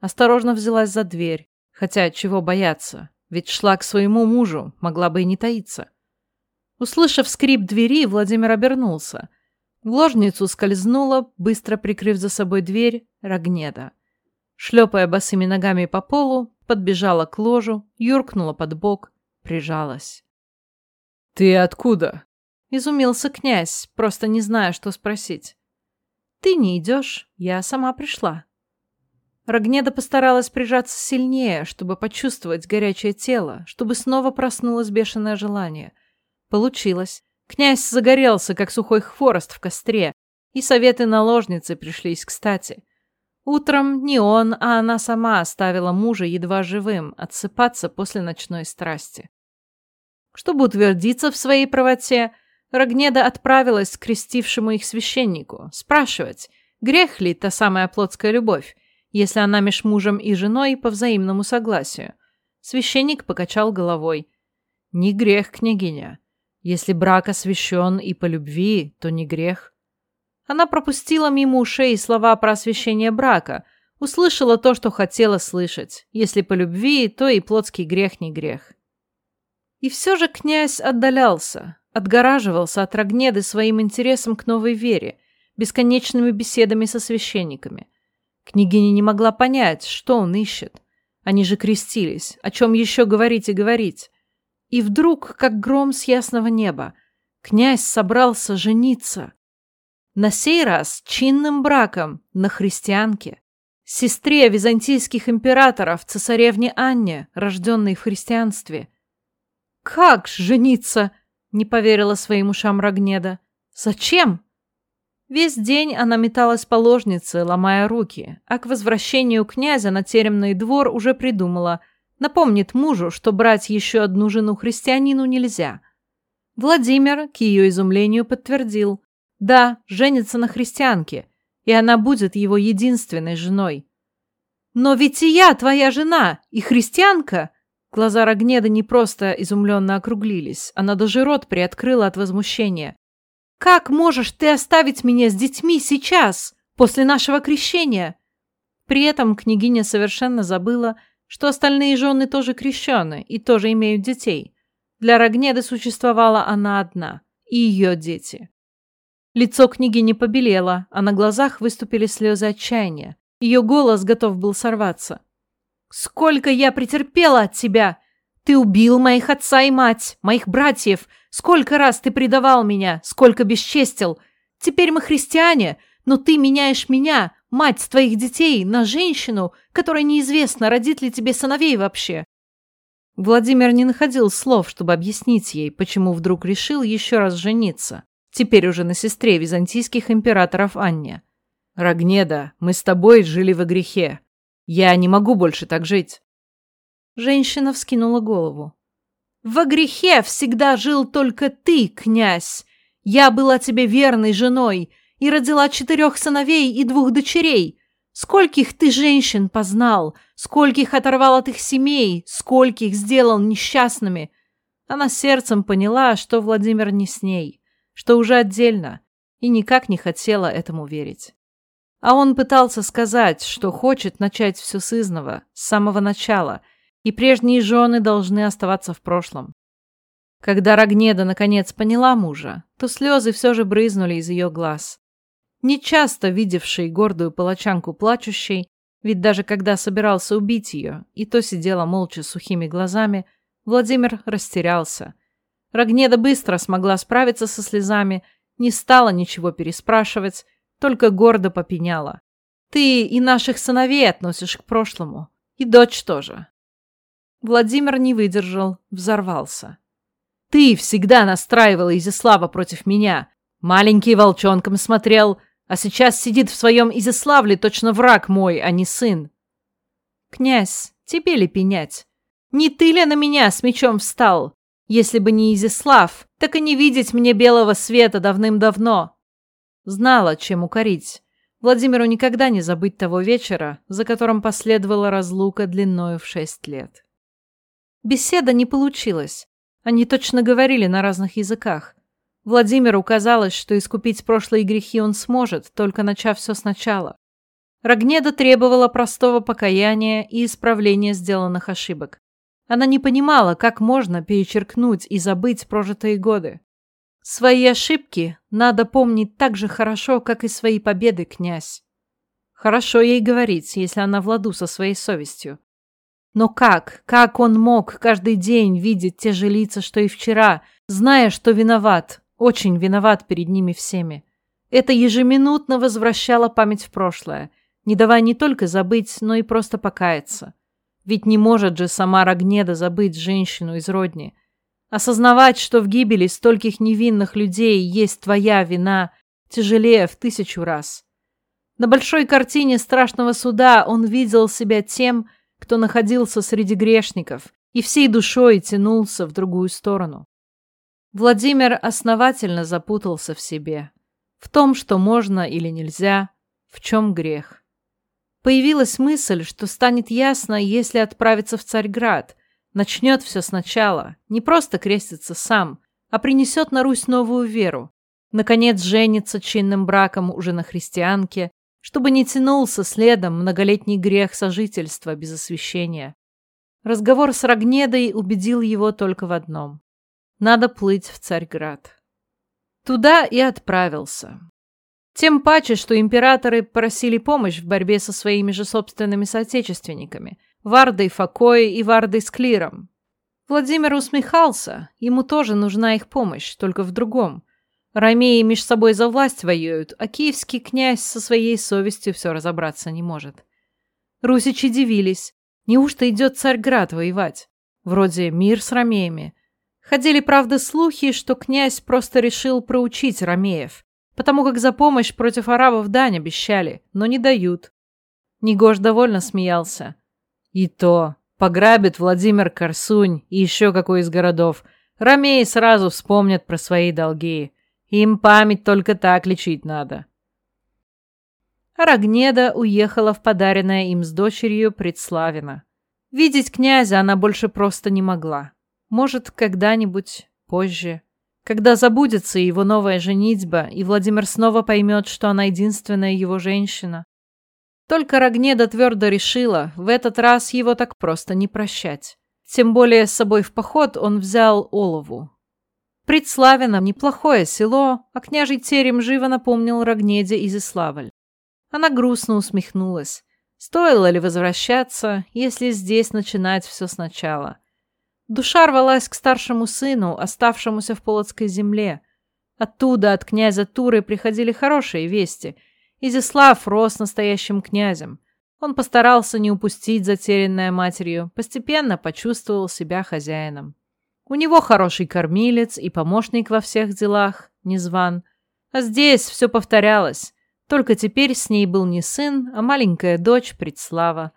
Осторожно взялась за дверь, хотя чего бояться, ведь шла к своему мужу, могла бы и не таиться. Услышав скрип двери, Владимир обернулся. В ложницу скользнула, быстро прикрыв за собой дверь, Рогнеда. Шлепая босыми ногами по полу, подбежала к ложу, юркнула под бок, прижалась. «Ты откуда?» — изумился князь, просто не зная, что спросить. «Ты не идешь, я сама пришла». Рогнеда постаралась прижаться сильнее, чтобы почувствовать горячее тело, чтобы снова проснулось бешеное желание — Получилось. Князь загорелся, как сухой хворост в костре, и советы наложницы пришлись кстати. Утром не он, а она сама оставила мужа едва живым отсыпаться после ночной страсти. Чтобы утвердиться в своей правоте, Рогнеда отправилась к крестившему их священнику спрашивать, грех ли та самая плотская любовь, если она меж мужем и женой по взаимному согласию. Священник покачал головой. «Не грех, княгиня. Если брак освящен и по любви, то не грех. Она пропустила мимо ушей слова про освящение брака, услышала то, что хотела слышать. Если по любви, то и плотский грех не грех. И все же князь отдалялся, отгораживался от Рогнеды своим интересом к новой вере, бесконечными беседами со священниками. Княгиня не могла понять, что он ищет. Они же крестились, о чем еще говорить и говорить. И вдруг, как гром с ясного неба, князь собрался жениться. На сей раз чинным браком на христианке, сестре византийских императоров, цесаревне Анне, рожденной в христианстве. «Как жениться?» — не поверила своим ушам Рогнеда. «Зачем?» Весь день она металась по ложнице, ломая руки, а к возвращению князя на теремный двор уже придумала — Напомнит мужу, что брать еще одну жену христианину нельзя. Владимир, к ее изумлению, подтвердил. Да, женится на христианке, и она будет его единственной женой. «Но ведь и я твоя жена, и христианка!» Глаза Рогнеда не просто изумленно округлились, она даже рот приоткрыла от возмущения. «Как можешь ты оставить меня с детьми сейчас, после нашего крещения?» При этом княгиня совершенно забыла, что остальные жены тоже крещены и тоже имеют детей. Для Рогнеды существовала она одна и ее дети. Лицо княгини побелело, а на глазах выступили слезы отчаяния. Ее голос готов был сорваться. «Сколько я претерпела от тебя! Ты убил моих отца и мать, моих братьев! Сколько раз ты предавал меня, сколько бесчестил! Теперь мы христиане, но ты меняешь меня, мать твоих детей, на женщину, которая неизвестно, родит ли тебе сыновей вообще. Владимир не находил слов, чтобы объяснить ей, почему вдруг решил еще раз жениться. Теперь уже на сестре византийских императоров Анне. «Рогнеда, мы с тобой жили во грехе. Я не могу больше так жить». Женщина вскинула голову. «Во грехе всегда жил только ты, князь. Я была тебе верной женой, и родила четырех сыновей и двух дочерей. Скольких ты женщин познал, скольких оторвал от их семей, скольких сделал несчастными. Она сердцем поняла, что Владимир не с ней, что уже отдельно, и никак не хотела этому верить. А он пытался сказать, что хочет начать все с изного, с самого начала, и прежние жены должны оставаться в прошлом. Когда Рогнеда наконец поняла мужа, то слезы все же брызнули из ее глаз. Нечасто видевший гордую палачанку плачущей, ведь даже когда собирался убить ее, и то сидела молча сухими глазами, Владимир растерялся. Рогнеда быстро смогла справиться со слезами, не стала ничего переспрашивать, только гордо попеняла. «Ты и наших сыновей относишь к прошлому, и дочь тоже». Владимир не выдержал, взорвался. «Ты всегда настраивала Изяслава против меня. Маленький волчонком смотрел, а сейчас сидит в своем Изяславле точно враг мой, а не сын. Князь, тебе ли пенять? Не ты ли на меня с мечом встал? Если бы не Изяслав, так и не видеть мне белого света давным-давно. Знала, чем укорить. Владимиру никогда не забыть того вечера, за которым последовала разлука длиною в шесть лет. Беседа не получилась. Они точно говорили на разных языках. Владимиру казалось, что искупить прошлые грехи он сможет, только начав все сначала. Рогнеда требовала простого покаяния и исправления сделанных ошибок. Она не понимала, как можно перечеркнуть и забыть прожитые годы. Свои ошибки надо помнить так же хорошо, как и свои победы, князь. Хорошо ей говорить, если она в ладу со своей совестью. Но как, как он мог каждый день видеть те же лица, что и вчера, зная, что виноват, очень виноват перед ними всеми. Это ежеминутно возвращало память в прошлое, не давая не только забыть, но и просто покаяться. Ведь не может же сама Рогнеда забыть женщину из родни. Осознавать, что в гибели стольких невинных людей есть твоя вина, тяжелее в тысячу раз. На большой картине страшного суда он видел себя тем, кто находился среди грешников и всей душой тянулся в другую сторону. Владимир основательно запутался в себе. В том, что можно или нельзя, в чем грех. Появилась мысль, что станет ясно, если отправиться в Царьград, начнет все сначала, не просто крестится сам, а принесет на Русь новую веру. Наконец женится чинным браком уже на христианке, чтобы не тянулся следом многолетний грех сожительства без освящения. Разговор с Рогнедой убедил его только в одном. Надо плыть в Царьград. Туда и отправился. Тем паче, что императоры просили помощь в борьбе со своими же собственными соотечественниками – Вардой Факой и Вардой Клиром. Владимир усмехался, ему тоже нужна их помощь, только в другом. Ромеи меж собой за власть воюют, а киевский князь со своей совестью все разобраться не может. Русичи дивились, неужто идет Царьград воевать? Вроде мир с ромеями, Ходили, правда, слухи, что князь просто решил проучить ромеев, потому как за помощь против арабов дань обещали, но не дают. Негож довольно смеялся. И то, пограбит Владимир Корсунь и еще какой из городов. Ромеи сразу вспомнят про свои долги. Им память только так лечить надо. Рогнеда уехала в подаренное им с дочерью Предславина. Видеть князя она больше просто не могла. Может, когда-нибудь позже. Когда забудется его новая женитьба, и Владимир снова поймет, что она единственная его женщина. Только Рогнеда твердо решила, в этот раз его так просто не прощать. Тем более с собой в поход он взял Олову. Предславино неплохое село, а княжий терем живо напомнил Рогнеде Изиславль. Она грустно усмехнулась. Стоило ли возвращаться, если здесь начинать все сначала? Душа рвалась к старшему сыну, оставшемуся в Полоцкой земле. Оттуда, от князя Туры, приходили хорошие вести. Изяслав рос настоящим князем. Он постарался не упустить затерянное матерью, постепенно почувствовал себя хозяином. У него хороший кормилец и помощник во всех делах, Незван. А здесь все повторялось. Только теперь с ней был не сын, а маленькая дочь Предслава.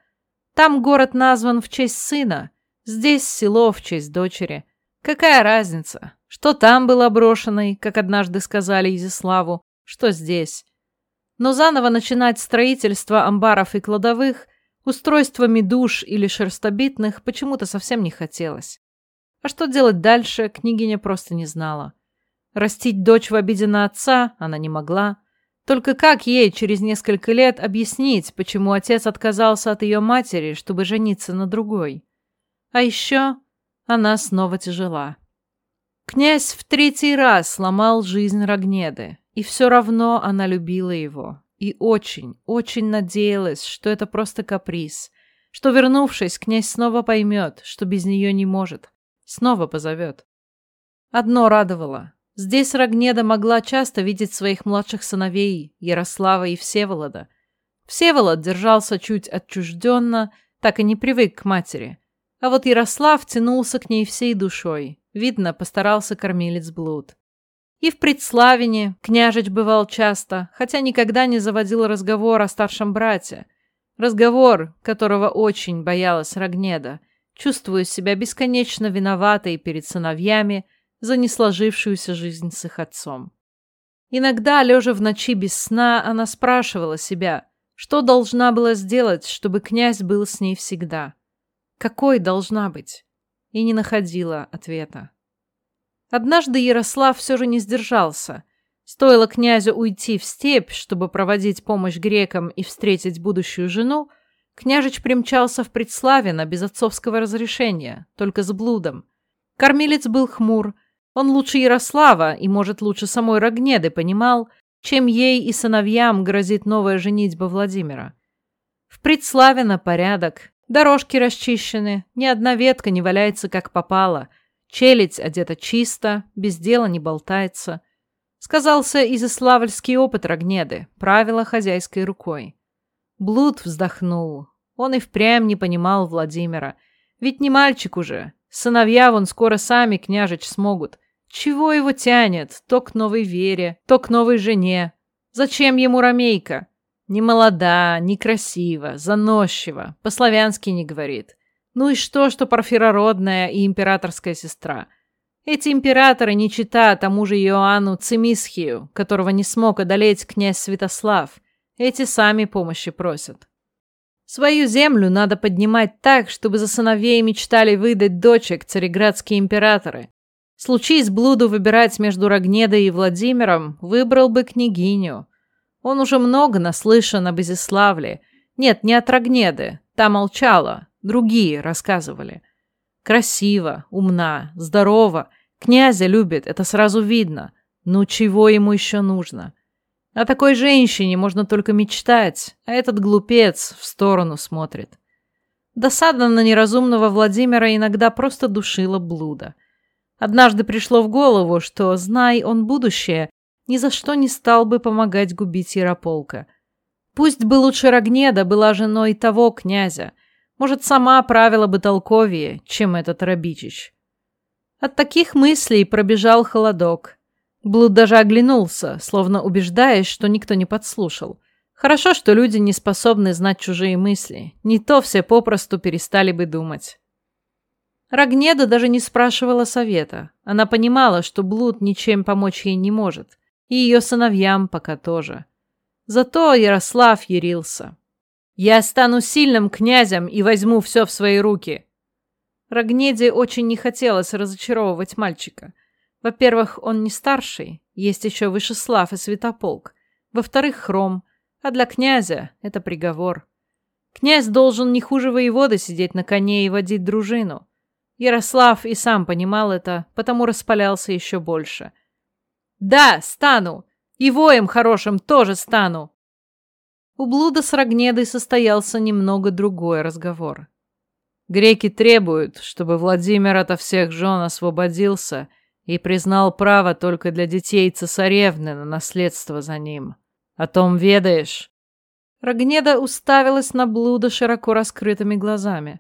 Там город назван в честь сына — Здесь село в честь дочери. Какая разница, что там было брошенной, как однажды сказали Изиславу, что здесь? Но заново начинать строительство амбаров и кладовых, устройствами душ или шерстобитных почему-то совсем не хотелось. А что делать дальше, княгиня просто не знала. Растить дочь в обиде на отца она не могла. Только как ей через несколько лет объяснить, почему отец отказался от ее матери, чтобы жениться на другой? А еще она снова тяжела. Князь в третий раз сломал жизнь Рогнеды, и все равно она любила его. И очень, очень надеялась, что это просто каприз, что, вернувшись, князь снова поймет, что без нее не может, снова позовет. Одно радовало. Здесь Рогнеда могла часто видеть своих младших сыновей, Ярослава и Всеволода. Всеволод держался чуть отчужденно, так и не привык к матери. А вот Ярослав тянулся к ней всей душой. Видно, постарался кормилец блуд. И в Предславине княжич бывал часто, хотя никогда не заводил разговор о старшем брате. Разговор, которого очень боялась Рогнеда, чувствуя себя бесконечно виноватой перед сыновьями, за несложившуюся жизнь с их отцом. Иногда, лежа в ночи без сна, она спрашивала себя, что должна была сделать, чтобы князь был с ней всегда. Какой должна быть? И не находила ответа. Однажды Ярослав все же не сдержался. Стоило князю уйти в степь, чтобы проводить помощь грекам и встретить будущую жену, княжич примчался в Предславино без отцовского разрешения, только с блудом. Кормилец был хмур, он лучше Ярослава и, может, лучше самой Рогнеды понимал, чем ей и сыновьям грозит новая женитьба Владимира. В Предславино порядок, дорожки расчищены, ни одна ветка не валяется как попало, челядь одета чисто, без дела не болтается. Сказался изыславльский опыт Рогнеды, правила хозяйской рукой. Блуд вздохнул. Он и впрямь не понимал Владимира. Ведь не мальчик уже, Сыновья вон скоро сами княжич смогут. Чего его тянет? То к новой вере, то к новой жене. Зачем ему ромейка? Не молода, не красива, заносчива, по-славянски не говорит. Ну и что, что парфирородная и императорская сестра? Эти императоры не чита тому же Иоанну Цимисхию, которого не смог одолеть князь Святослав. Эти сами помощи просят. Свою землю надо поднимать так, чтобы за сыновей мечтали выдать дочек цареградские императоры. Случись блуду выбирать между Рогнедой и Владимиром, выбрал бы княгиню. Он уже много наслышан об Изяславле. Нет, не от Рогнеды, та молчала, другие рассказывали. Красиво, умна, здорова, князя любит, это сразу видно. Ну чего ему еще нужно? О такой женщине можно только мечтать, а этот глупец в сторону смотрит. Досада на неразумного Владимира иногда просто душила блуда. Однажды пришло в голову, что, знай он будущее, ни за что не стал бы помогать губить Ярополка. Пусть бы лучше Рогнеда была женой того князя, может, сама правила бы толковее, чем этот Рабичич. От таких мыслей пробежал холодок, Блуд даже оглянулся, словно убеждаясь, что никто не подслушал. Хорошо, что люди не способны знать чужие мысли. Не то все попросту перестали бы думать. Рогнеда даже не спрашивала совета. Она понимала, что Блуд ничем помочь ей не может. И ее сыновьям пока тоже. Зато Ярослав ярился. «Я стану сильным князем и возьму все в свои руки». Рогнеде очень не хотелось разочаровывать мальчика. Во-первых, он не старший, есть еще Вышеслав и Святополк. Во-вторых, хром, а для князя это приговор. Князь должен не хуже воевода сидеть на коне и водить дружину. Ярослав и сам понимал это, потому распалялся еще больше. «Да, стану! И воем хорошим тоже стану!» У Блуда с Рогнедой состоялся немного другой разговор. Греки требуют, чтобы Владимир ото всех жен освободился и признал право только для детей цесаревны на наследство за ним. О том ведаешь?» Рогнеда уставилась на блуда широко раскрытыми глазами.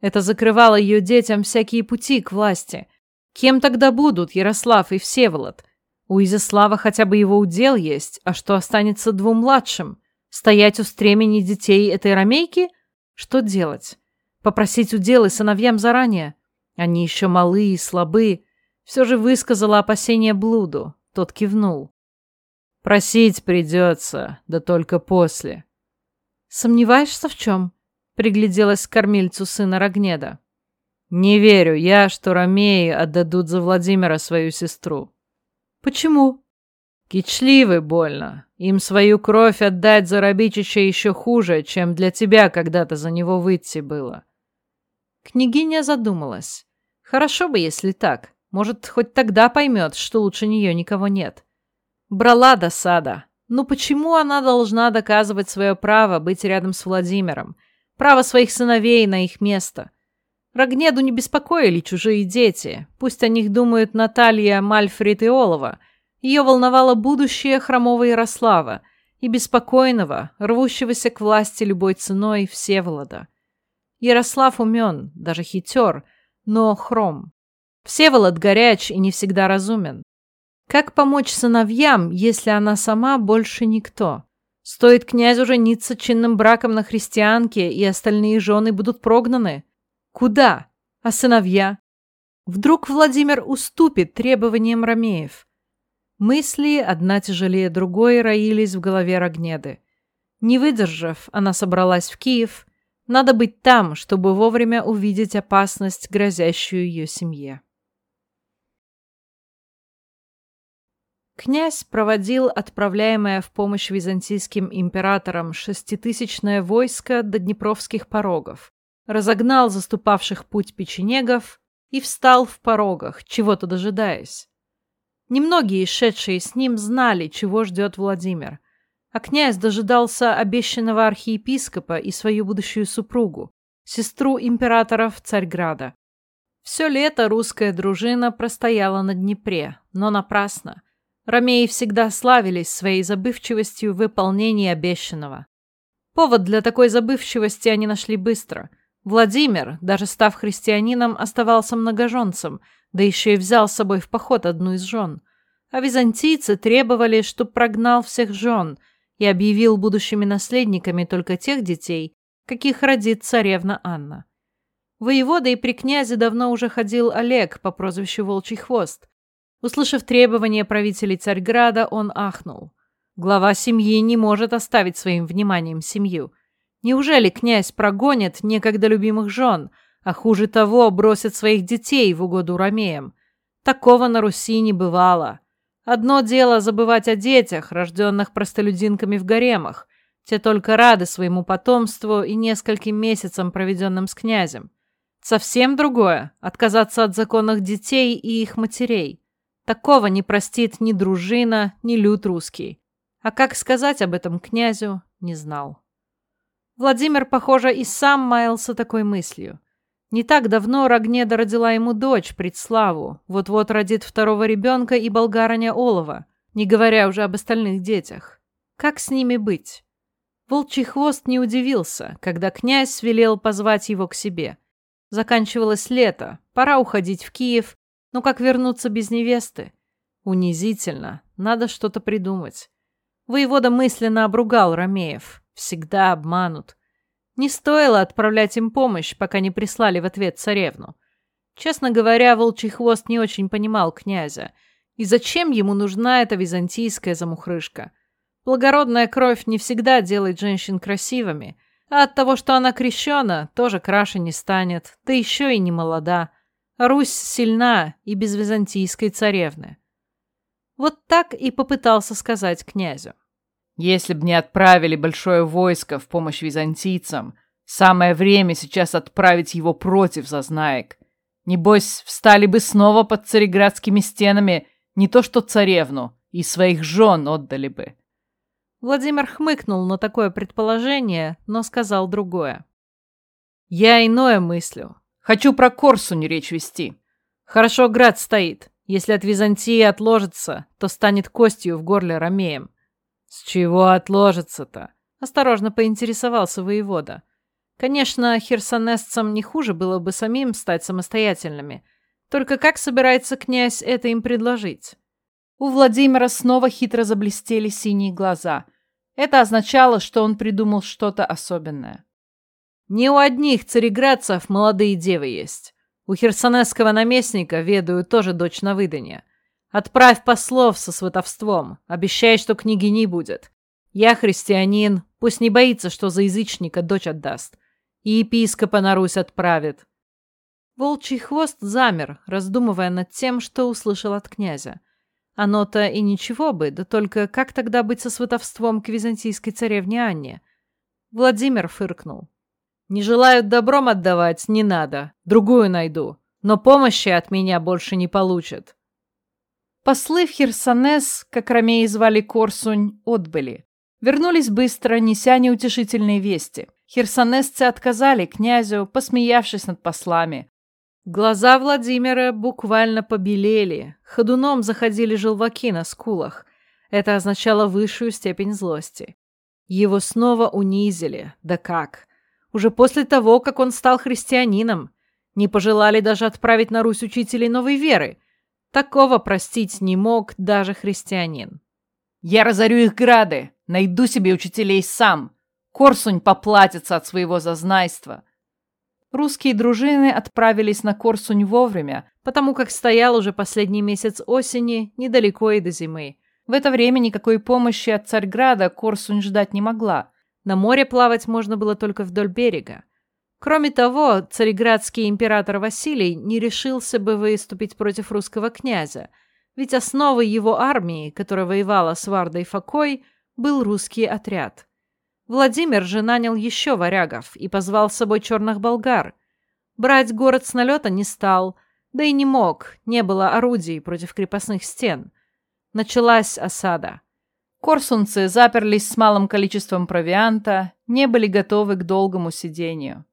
Это закрывало ее детям всякие пути к власти. Кем тогда будут Ярослав и Всеволод? У Изяслава хотя бы его удел есть, а что останется двум младшим? Стоять у стремени детей этой ромейки? Что делать? Попросить уделы сыновьям заранее? Они еще малы и слабы, все же высказала опасение блуду. Тот кивнул. Просить придется, да только после. Сомневаешься в чем? Пригляделась к кормильцу сына Рогнеда. Не верю я, что ромеи отдадут за Владимира свою сестру. Почему? Кичливы больно. Им свою кровь отдать за Рабичича еще хуже, чем для тебя когда-то за него выйти было. Княгиня задумалась. Хорошо бы, если так. Может, хоть тогда поймет, что лучше нее никого нет. Брала досада. Ну почему она должна доказывать свое право быть рядом с Владимиром? Право своих сыновей на их место? Рогнеду не беспокоили чужие дети. Пусть о них думают Наталья, Мальфрид и Олова. Ее волновало будущее хромого Ярослава и беспокойного, рвущегося к власти любой ценой Всеволода. Ярослав умен, даже хитер, но хром. Всеволод горяч и не всегда разумен. Как помочь сыновьям, если она сама больше никто? Стоит князю жениться чинным браком на христианке, и остальные жены будут прогнаны. Куда? А сыновья? Вдруг Владимир уступит требованиям ромеев? Мысли, одна тяжелее другой, роились в голове Рогнеды. Не выдержав, она собралась в Киев. Надо быть там, чтобы вовремя увидеть опасность, грозящую ее семье. Князь проводил отправляемое в помощь византийским императорам шеститысячное войско до Днепровских порогов, разогнал заступавших путь печенегов и встал в порогах, чего-то дожидаясь. Немногие, шедшие с ним, знали, чего ждет Владимир, а князь дожидался обещанного архиепископа и свою будущую супругу, сестру императоров Царьграда. Все лето русская дружина простояла на Днепре, но напрасно – Ромеи всегда славились своей забывчивостью в выполнении обещанного. Повод для такой забывчивости они нашли быстро. Владимир, даже став христианином, оставался многоженцем, да еще и взял с собой в поход одну из жен. А византийцы требовали, чтоб прогнал всех жен и объявил будущими наследниками только тех детей, каких родит царевна Анна. Воеводой при князе давно уже ходил Олег по прозвищу Волчий Хвост, Услышав требования правителей Царьграда, он ахнул. Глава семьи не может оставить своим вниманием семью. Неужели князь прогонит некогда любимых жен, а хуже того, бросит своих детей в угоду ромеям? Такого на Руси не бывало. Одно дело забывать о детях, рожденных простолюдинками в гаремах. Те только рады своему потомству и нескольким месяцам, проведенным с князем. Совсем другое – отказаться от законных детей и их матерей. Такого не простит ни дружина, ни люд русский. А как сказать об этом князю, не знал. Владимир, похоже, и сам маялся такой мыслью. Не так давно Рогнеда родила ему дочь, Предславу. Вот-вот родит второго ребенка и болгарыня Олова, не говоря уже об остальных детях. Как с ними быть? Волчий хвост не удивился, когда князь велел позвать его к себе. Заканчивалось лето, пора уходить в Киев, но как вернуться без невесты? Унизительно. Надо что-то придумать. Воевода мысленно обругал Ромеев. Всегда обманут. Не стоило отправлять им помощь, пока не прислали в ответ царевну. Честно говоря, Волчий Хвост не очень понимал князя. И зачем ему нужна эта византийская замухрышка? Благородная кровь не всегда делает женщин красивыми, а от того, что она крещена, тоже краше не станет, да еще и не молода. Русь сильна и без византийской царевны. Вот так и попытался сказать князю. Если б не отправили большое войско в помощь византийцам, самое время сейчас отправить его против зазнаек. Небось, встали бы снова под цареградскими стенами не то что царевну, и своих жен отдали бы. Владимир хмыкнул на такое предположение, но сказал другое. «Я иное мыслю. Хочу про Корсунь речь вести. Хорошо град стоит. Если от Византии отложится, то станет костью в горле ромеем. С чего отложится-то? Осторожно поинтересовался воевода. Конечно, херсонесцам не хуже было бы самим стать самостоятельными. Только как собирается князь это им предложить? У Владимира снова хитро заблестели синие глаза. Это означало, что он придумал что-то особенное. Не у одних цареградцев молодые девы есть. У херсонесского наместника ведаю тоже дочь на выданье. Отправь послов со сватовством. Обещай, что книги не будет. Я христианин, пусть не боится, что за язычника дочь отдаст. И епископа на Русь отправит. Волчий хвост замер, раздумывая над тем, что услышал от князя. Оно-то и ничего бы, да только как тогда быть со сватовством к византийской царевне Анне? Владимир фыркнул. «Не желают добром отдавать, не надо. Другую найду. Но помощи от меня больше не получат». Послы в Херсонес, как ромеи звали Корсунь, отбыли. Вернулись быстро, неся неутешительные вести. Херсонесцы отказали князю, посмеявшись над послами. Глаза Владимира буквально побелели, ходуном заходили желваки на скулах. Это означало высшую степень злости. Его снова унизили. Да как? Уже после того, как он стал христианином. Не пожелали даже отправить на Русь учителей новой веры. Такого простить не мог даже христианин. «Я разорю их грады, найду себе учителей сам. Корсунь поплатится от своего зазнайства», Русские дружины отправились на Корсунь вовремя, потому как стоял уже последний месяц осени, недалеко и до зимы. В это время никакой помощи от Царьграда Корсунь ждать не могла. На море плавать можно было только вдоль берега. Кроме того, цареградский император Василий не решился бы выступить против русского князя, ведь основой его армии, которая воевала с Вардой Фокой, был русский отряд. Владимир же нанял еще варягов и позвал с собой черных болгар. Брать город с налета не стал, да и не мог, не было орудий против крепостных стен. Началась осада. Корсунцы заперлись с малым количеством провианта, не были готовы к долгому сидению.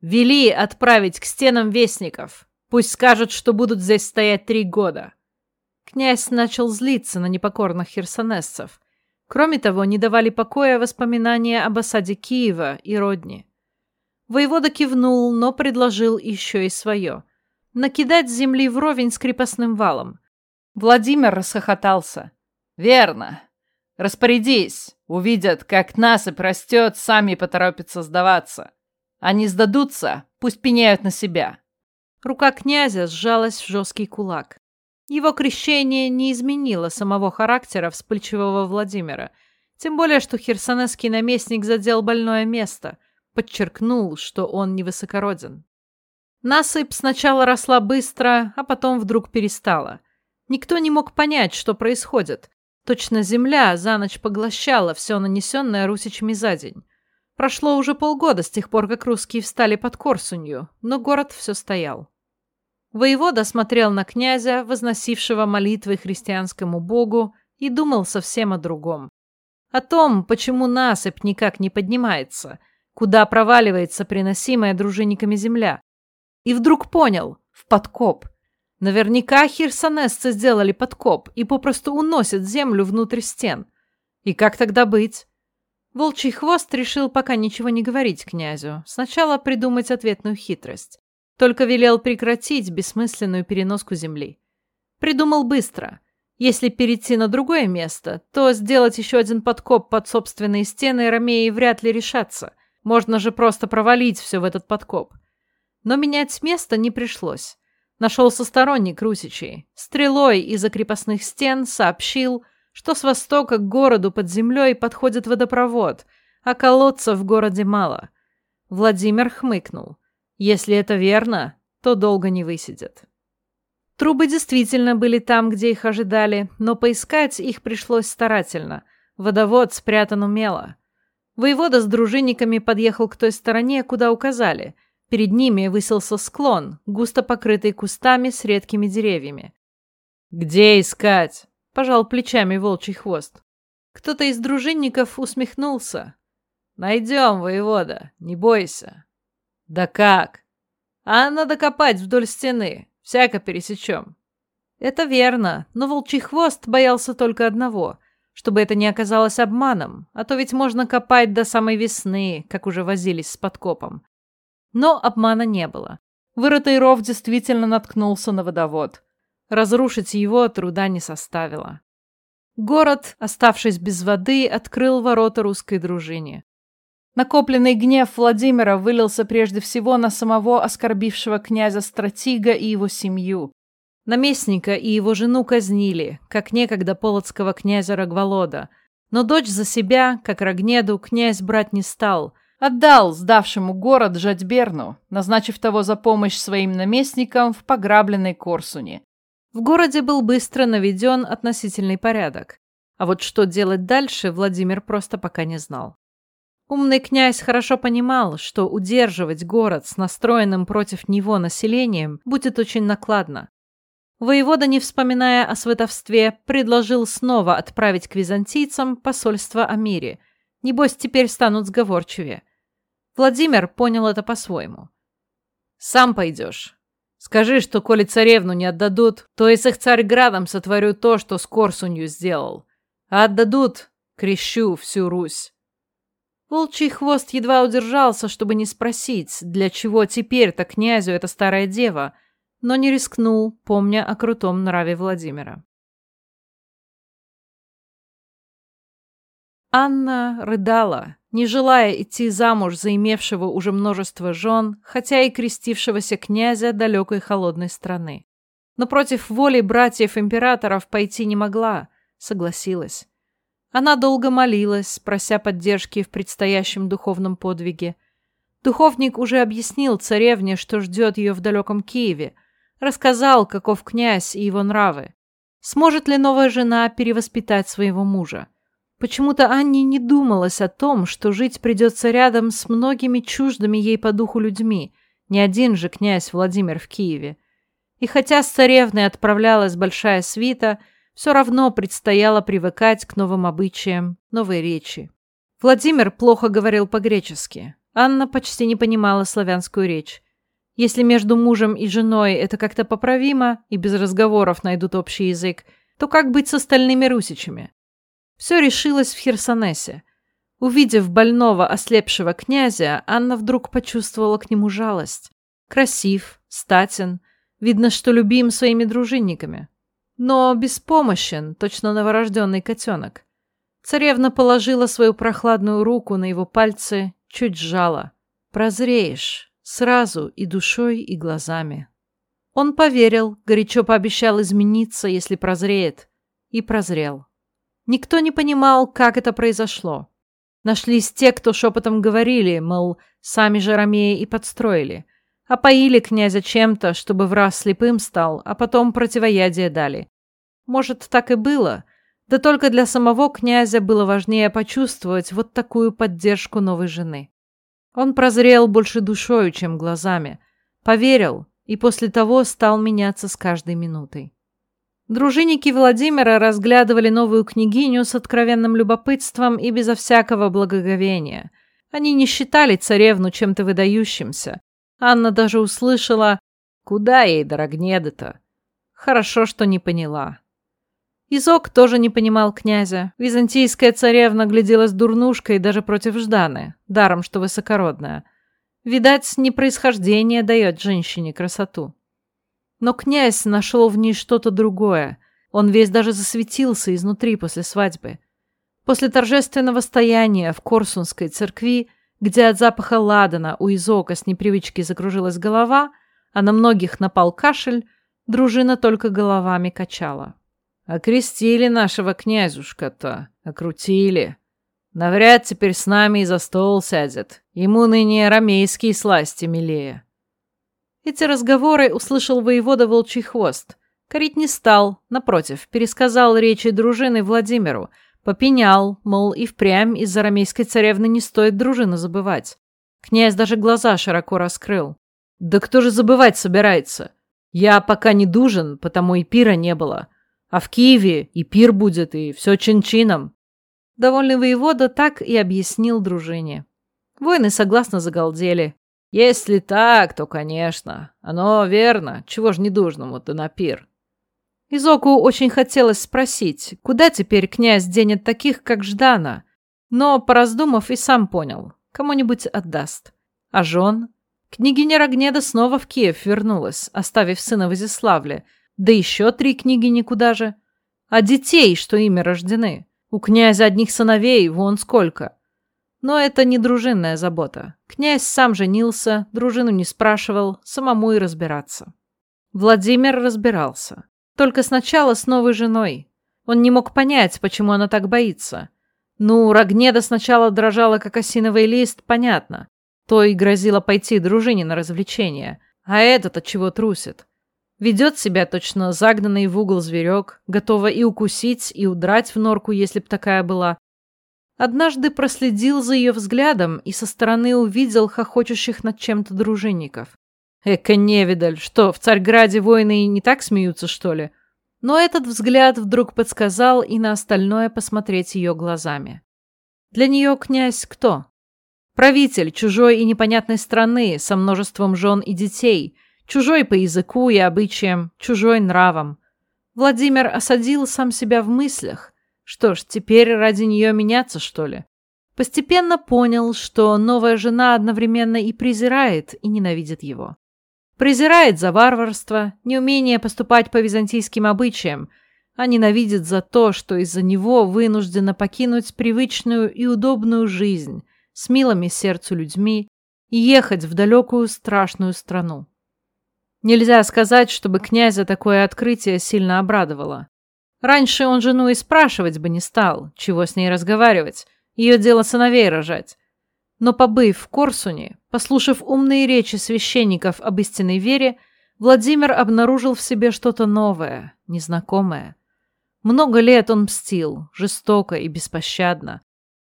Вели отправить к стенам вестников. Пусть скажут, что будут здесь стоять три года. Князь начал злиться на непокорных херсонесцев – Кроме того, не давали покоя воспоминания об осаде Киева и Родни. Воевода кивнул, но предложил еще и свое. Накидать земли вровень с крепостным валом. Владимир расхохотался. «Верно. Распорядись. Увидят, как насыпь растет, сами поторопятся сдаваться. Они сдадутся, пусть пеняют на себя». Рука князя сжалась в жесткий кулак. Его крещение не изменило самого характера вспыльчивого Владимира, тем более, что херсонесский наместник задел больное место, подчеркнул, что он невысокороден. Насыпь сначала росла быстро, а потом вдруг перестала. Никто не мог понять, что происходит. Точно земля за ночь поглощала все нанесенное русичами за день. Прошло уже полгода с тех пор, как русские встали под Корсунью, но город все стоял. Воевода смотрел на князя, возносившего молитвы христианскому богу, и думал совсем о другом. О том, почему насыпь никак не поднимается, куда проваливается приносимая дружинниками земля. И вдруг понял — в подкоп. Наверняка хирсонесцы сделали подкоп и попросту уносят землю внутрь стен. И как тогда быть? Волчий хвост решил пока ничего не говорить князю, сначала придумать ответную хитрость. Только велел прекратить бессмысленную переноску земли. Придумал быстро. Если перейти на другое место, то сделать еще один подкоп под собственные стены ромеи вряд ли решатся. Можно же просто провалить все в этот подкоп. Но менять место не пришлось. Нашелся сторонник Русичей. Стрелой из-за крепостных стен сообщил, что с востока к городу под землей подходит водопровод, а колодцев в городе мало. Владимир хмыкнул. Если это верно, то долго не высидят. Трубы действительно были там, где их ожидали, но поискать их пришлось старательно. Водовод спрятан умело. Воевода с дружинниками подъехал к той стороне, куда указали. Перед ними высился склон, густо покрытый кустами с редкими деревьями. «Где искать?» — пожал плечами волчий хвост. Кто-то из дружинников усмехнулся. «Найдем, воевода, не бойся». «Да как?» «А надо копать вдоль стены. Всяко пересечем». Это верно, но волчий хвост боялся только одного — чтобы это не оказалось обманом, а то ведь можно копать до самой весны, как уже возились с подкопом. Но обмана не было. Вырытый ров действительно наткнулся на водовод. Разрушить его труда не составило. Город, оставшись без воды, открыл ворота русской дружине. Накопленный гнев Владимира вылился прежде всего на самого оскорбившего князя Стратига и его семью. Наместника и его жену казнили, как некогда полоцкого князя Рогволода, но дочь за себя, как Рогнеду, князь брать не стал, отдал сдавшему город Жадьберну, назначив того за помощь своим наместникам в пограбленной Корсуне. В городе был быстро наведен относительный порядок, а вот что делать дальше, Владимир просто пока не знал. Умный князь хорошо понимал, что удерживать город с настроенным против него населением будет очень накладно. Воевода, не вспоминая о сватовстве, предложил снова отправить к византийцам посольство о мире. Небось, теперь станут сговорчивее. Владимир понял это по-своему. «Сам пойдешь. Скажи, что коли царевну не отдадут, то и с их царьградом сотворю то, что с Корсунью сделал. А отдадут, крещу всю Русь». Волчий хвост едва удержался, чтобы не спросить, для чего теперь-то князю эта старая дева, но не рискнул, помня о крутом нраве Владимира. Анна рыдала, не желая идти замуж за имевшего уже множество жен, хотя и крестившегося князя далекой холодной страны. Но против воли братьев-императоров пойти не могла, согласилась. Она долго молилась, прося поддержки в предстоящем духовном подвиге. Духовник уже объяснил царевне, что ждет ее в далеком Киеве, рассказал, каков князь и его нравы. Сможет ли новая жена перевоспитать своего мужа? Почему-то Анне не думалось о том, что жить придется рядом с многими чуждыми ей по духу людьми, не один же князь Владимир в Киеве. И хотя с царевной отправлялась большая свита, все равно предстояло привыкать к новым обычаям, новой речи. Владимир плохо говорил по-гречески. Анна почти не понимала славянскую речь. Если между мужем и женой это как-то поправимо и без разговоров найдут общий язык, то как быть с остальными русичами? Все решилось в Херсонесе. Увидев больного, ослепшего князя, Анна вдруг почувствовала к нему жалость. Красив, статен, видно, что любим своими дружинниками но беспомощен, точно новорожденный котенок. Царевна положила свою прохладную руку на его пальцы, чуть сжала. «Прозреешь, сразу и душой, и глазами». Он поверил, горячо пообещал измениться, если прозреет, и прозрел. Никто не понимал, как это произошло. Нашлись те, кто шепотом говорили, мол, сами же Ромеи и подстроили. Опоили князя чем-то, чтобы в раз слепым стал, а потом противоядие дали. Может, так и было, да только для самого князя было важнее почувствовать вот такую поддержку новой жены. Он прозрел больше душою, чем глазами, поверил и после того стал меняться с каждой минутой. Дружинники Владимира разглядывали новую княгиню с откровенным любопытством и безо всякого благоговения. Они не считали царевну чем-то выдающимся, Анна даже услышала «Куда ей, дорогнеды-то?» Хорошо, что не поняла. Изок тоже не понимал князя. Византийская царевна гляделась дурнушкой даже против Жданы, даром что высокородная. Видать, не происхождение дает женщине красоту. Но князь нашел в ней что-то другое. Он весь даже засветился изнутри после свадьбы. После торжественного стояния в Корсунской церкви где от запаха ладана у Изока с непривычки закружилась голова, а на многих напал кашель, дружина только головами качала. «Окрестили нашего князюшка-то, окрутили. Навряд теперь с нами и за стол сядет. Ему ныне ромейские сласти милее». Эти разговоры услышал воевода Волчий Хвост. Корить не стал, напротив, пересказал речи дружины Владимиру — Попенял, мол, и впрямь из-за рамейской царевны не стоит дружину забывать. Князь даже глаза широко раскрыл. «Да кто же забывать собирается? Я пока не дужен, потому и пира не было. А в Киеве и пир будет, и все чин-чином». Довольный воевода так и объяснил дружине. Воины согласно загалдели. «Если так, то, конечно. Оно верно. Чего ж не дужному-то на пир?» Изоку очень хотелось спросить, куда теперь князь денет таких, как Ждана, но, пораздумав, и сам понял, кому-нибудь отдаст. А жен? Княгиня Рогнеда снова в Киев вернулась, оставив сына в Изяславле, да еще три книги никуда же. А детей, что ими рождены? У князя одних сыновей вон сколько. Но это не дружинная забота. Князь сам женился, дружину не спрашивал, самому и разбираться. Владимир разбирался. Только сначала с новой женой. Он не мог понять, почему она так боится. Ну, Рогнеда сначала дрожала, как осиновый лист, понятно. То и грозило пойти дружине на развлечение. А этот от чего трусит? Ведет себя точно загнанный в угол зверек, готова и укусить, и удрать в норку, если б такая была. Однажды проследил за ее взглядом и со стороны увидел хохочущих над чем-то дружинников. Эка невидаль, что, в Царьграде воины не так смеются, что ли? Но этот взгляд вдруг подсказал и на остальное посмотреть ее глазами. Для нее князь кто? Правитель чужой и непонятной страны со множеством жен и детей, чужой по языку и обычаям, чужой нравом. Владимир осадил сам себя в мыслях. Что ж, теперь ради нее меняться, что ли? Постепенно понял, что новая жена одновременно и презирает, и ненавидит его. Презирает за варварство, неумение поступать по византийским обычаям, а ненавидит за то, что из-за него вынуждена покинуть привычную и удобную жизнь с милыми сердцу людьми и ехать в далекую страшную страну. Нельзя сказать, чтобы князя такое открытие сильно обрадовало. Раньше он жену и спрашивать бы не стал, чего с ней разговаривать, ее дело сыновей рожать. Но побыв в Корсуне, послушав умные речи священников об истинной вере, Владимир обнаружил в себе что-то новое, незнакомое. Много лет он мстил, жестоко и беспощадно.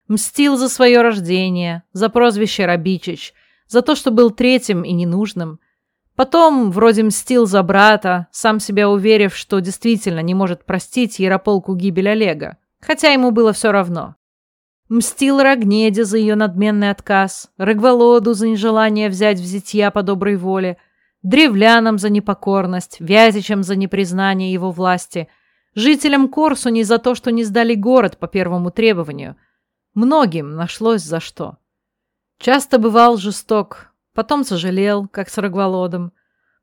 Мстил за свое рождение, за прозвище Рабичич, за то, что был третьим и ненужным. Потом вроде мстил за брата, сам себя уверив, что действительно не может простить Ярополку гибель Олега, хотя ему было все равно. Мстил Рогнеде за ее надменный отказ, Рогволоду за нежелание взять в зятья по доброй воле, древлянам за непокорность, Вязичам за непризнание его власти, жителям Корсуни за то, что не сдали город по первому требованию. Многим нашлось за что. Часто бывал жесток, потом сожалел, как с Рогволодом.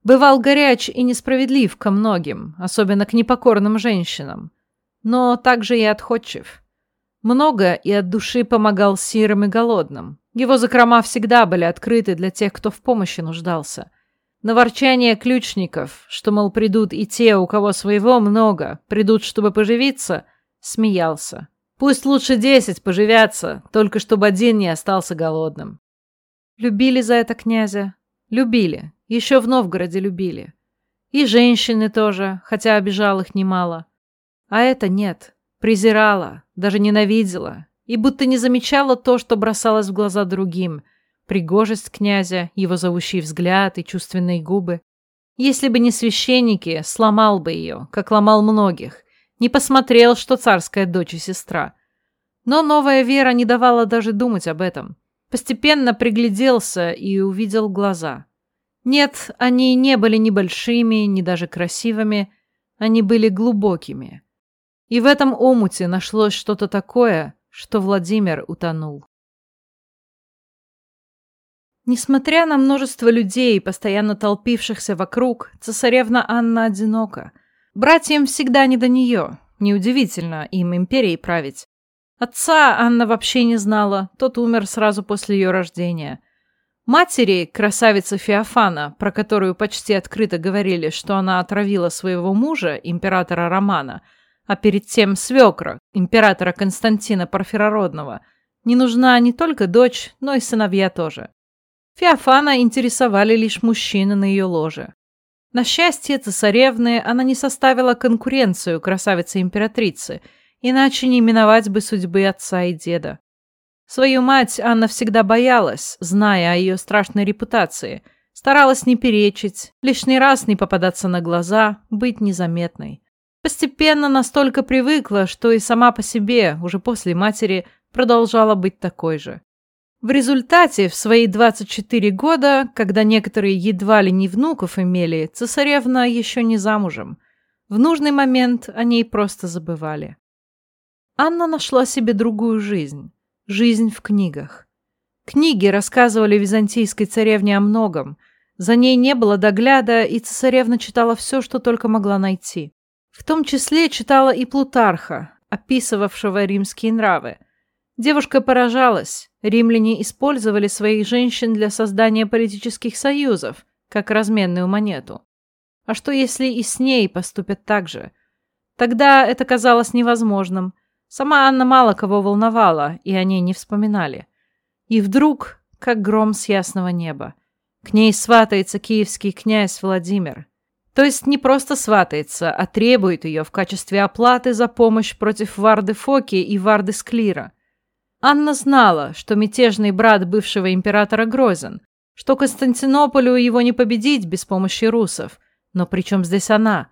Бывал горяч и несправедлив ко многим, особенно к непокорным женщинам. Но также и отходчив. Много и от души помогал сирым и голодным. Его закрома всегда были открыты для тех, кто в помощи нуждался. На ворчание ключников, что, мол, придут и те, у кого своего много, придут, чтобы поживиться, смеялся. Пусть лучше десять поживятся, только чтобы один не остался голодным. Любили за это князя? Любили. Еще в Новгороде любили. И женщины тоже, хотя обижал их немало. А это нет. Презирала, даже ненавидела, и будто не замечала то, что бросалось в глаза другим. Пригожесть князя, его зовущий взгляд и чувственные губы. Если бы не священники, сломал бы ее, как ломал многих. Не посмотрел, что царская дочь и сестра. Но новая вера не давала даже думать об этом. Постепенно пригляделся и увидел глаза. Нет, они не были ни большими, ни даже красивыми. Они были глубокими. И в этом омуте нашлось что-то такое, что Владимир утонул. Несмотря на множество людей, постоянно толпившихся вокруг, цесаревна Анна одинока. Братьям всегда не до нее. Неудивительно им империей править. Отца Анна вообще не знала, тот умер сразу после ее рождения. Матери, красавицы Феофана, про которую почти открыто говорили, что она отравила своего мужа, императора Романа, а перед тем свекра, императора Константина Порфирородного, не нужна не только дочь, но и сыновья тоже. Феофана интересовали лишь мужчины на ее ложе. На счастье цесаревны она не составила конкуренцию красавице-императрице, иначе не именовать бы судьбы отца и деда. Свою мать Анна всегда боялась, зная о ее страшной репутации, старалась не перечить, лишний раз не попадаться на глаза, быть незаметной. Постепенно настолько привыкла, что и сама по себе, уже после матери, продолжала быть такой же. В результате, в свои 24 года, когда некоторые едва ли не внуков имели, цесаревна еще не замужем. В нужный момент о ней просто забывали. Анна нашла себе другую жизнь. Жизнь в книгах. Книги рассказывали византийской царевне о многом. За ней не было догляда, и цесаревна читала все, что только могла найти. В том числе читала и Плутарха, описывавшего римские нравы. Девушка поражалась. Римляне использовали своих женщин для создания политических союзов, как разменную монету. А что, если и с ней поступят так же? Тогда это казалось невозможным. Сама Анна мало кого волновала, и о ней не вспоминали. И вдруг, как гром с ясного неба, к ней сватается киевский князь Владимир. То есть не просто сватается, а требует ее в качестве оплаты за помощь против Варды Фоки и Варды Склира. Анна знала, что мятежный брат бывшего императора грозен, что Константинополю его не победить без помощи русов. Но при чем здесь она?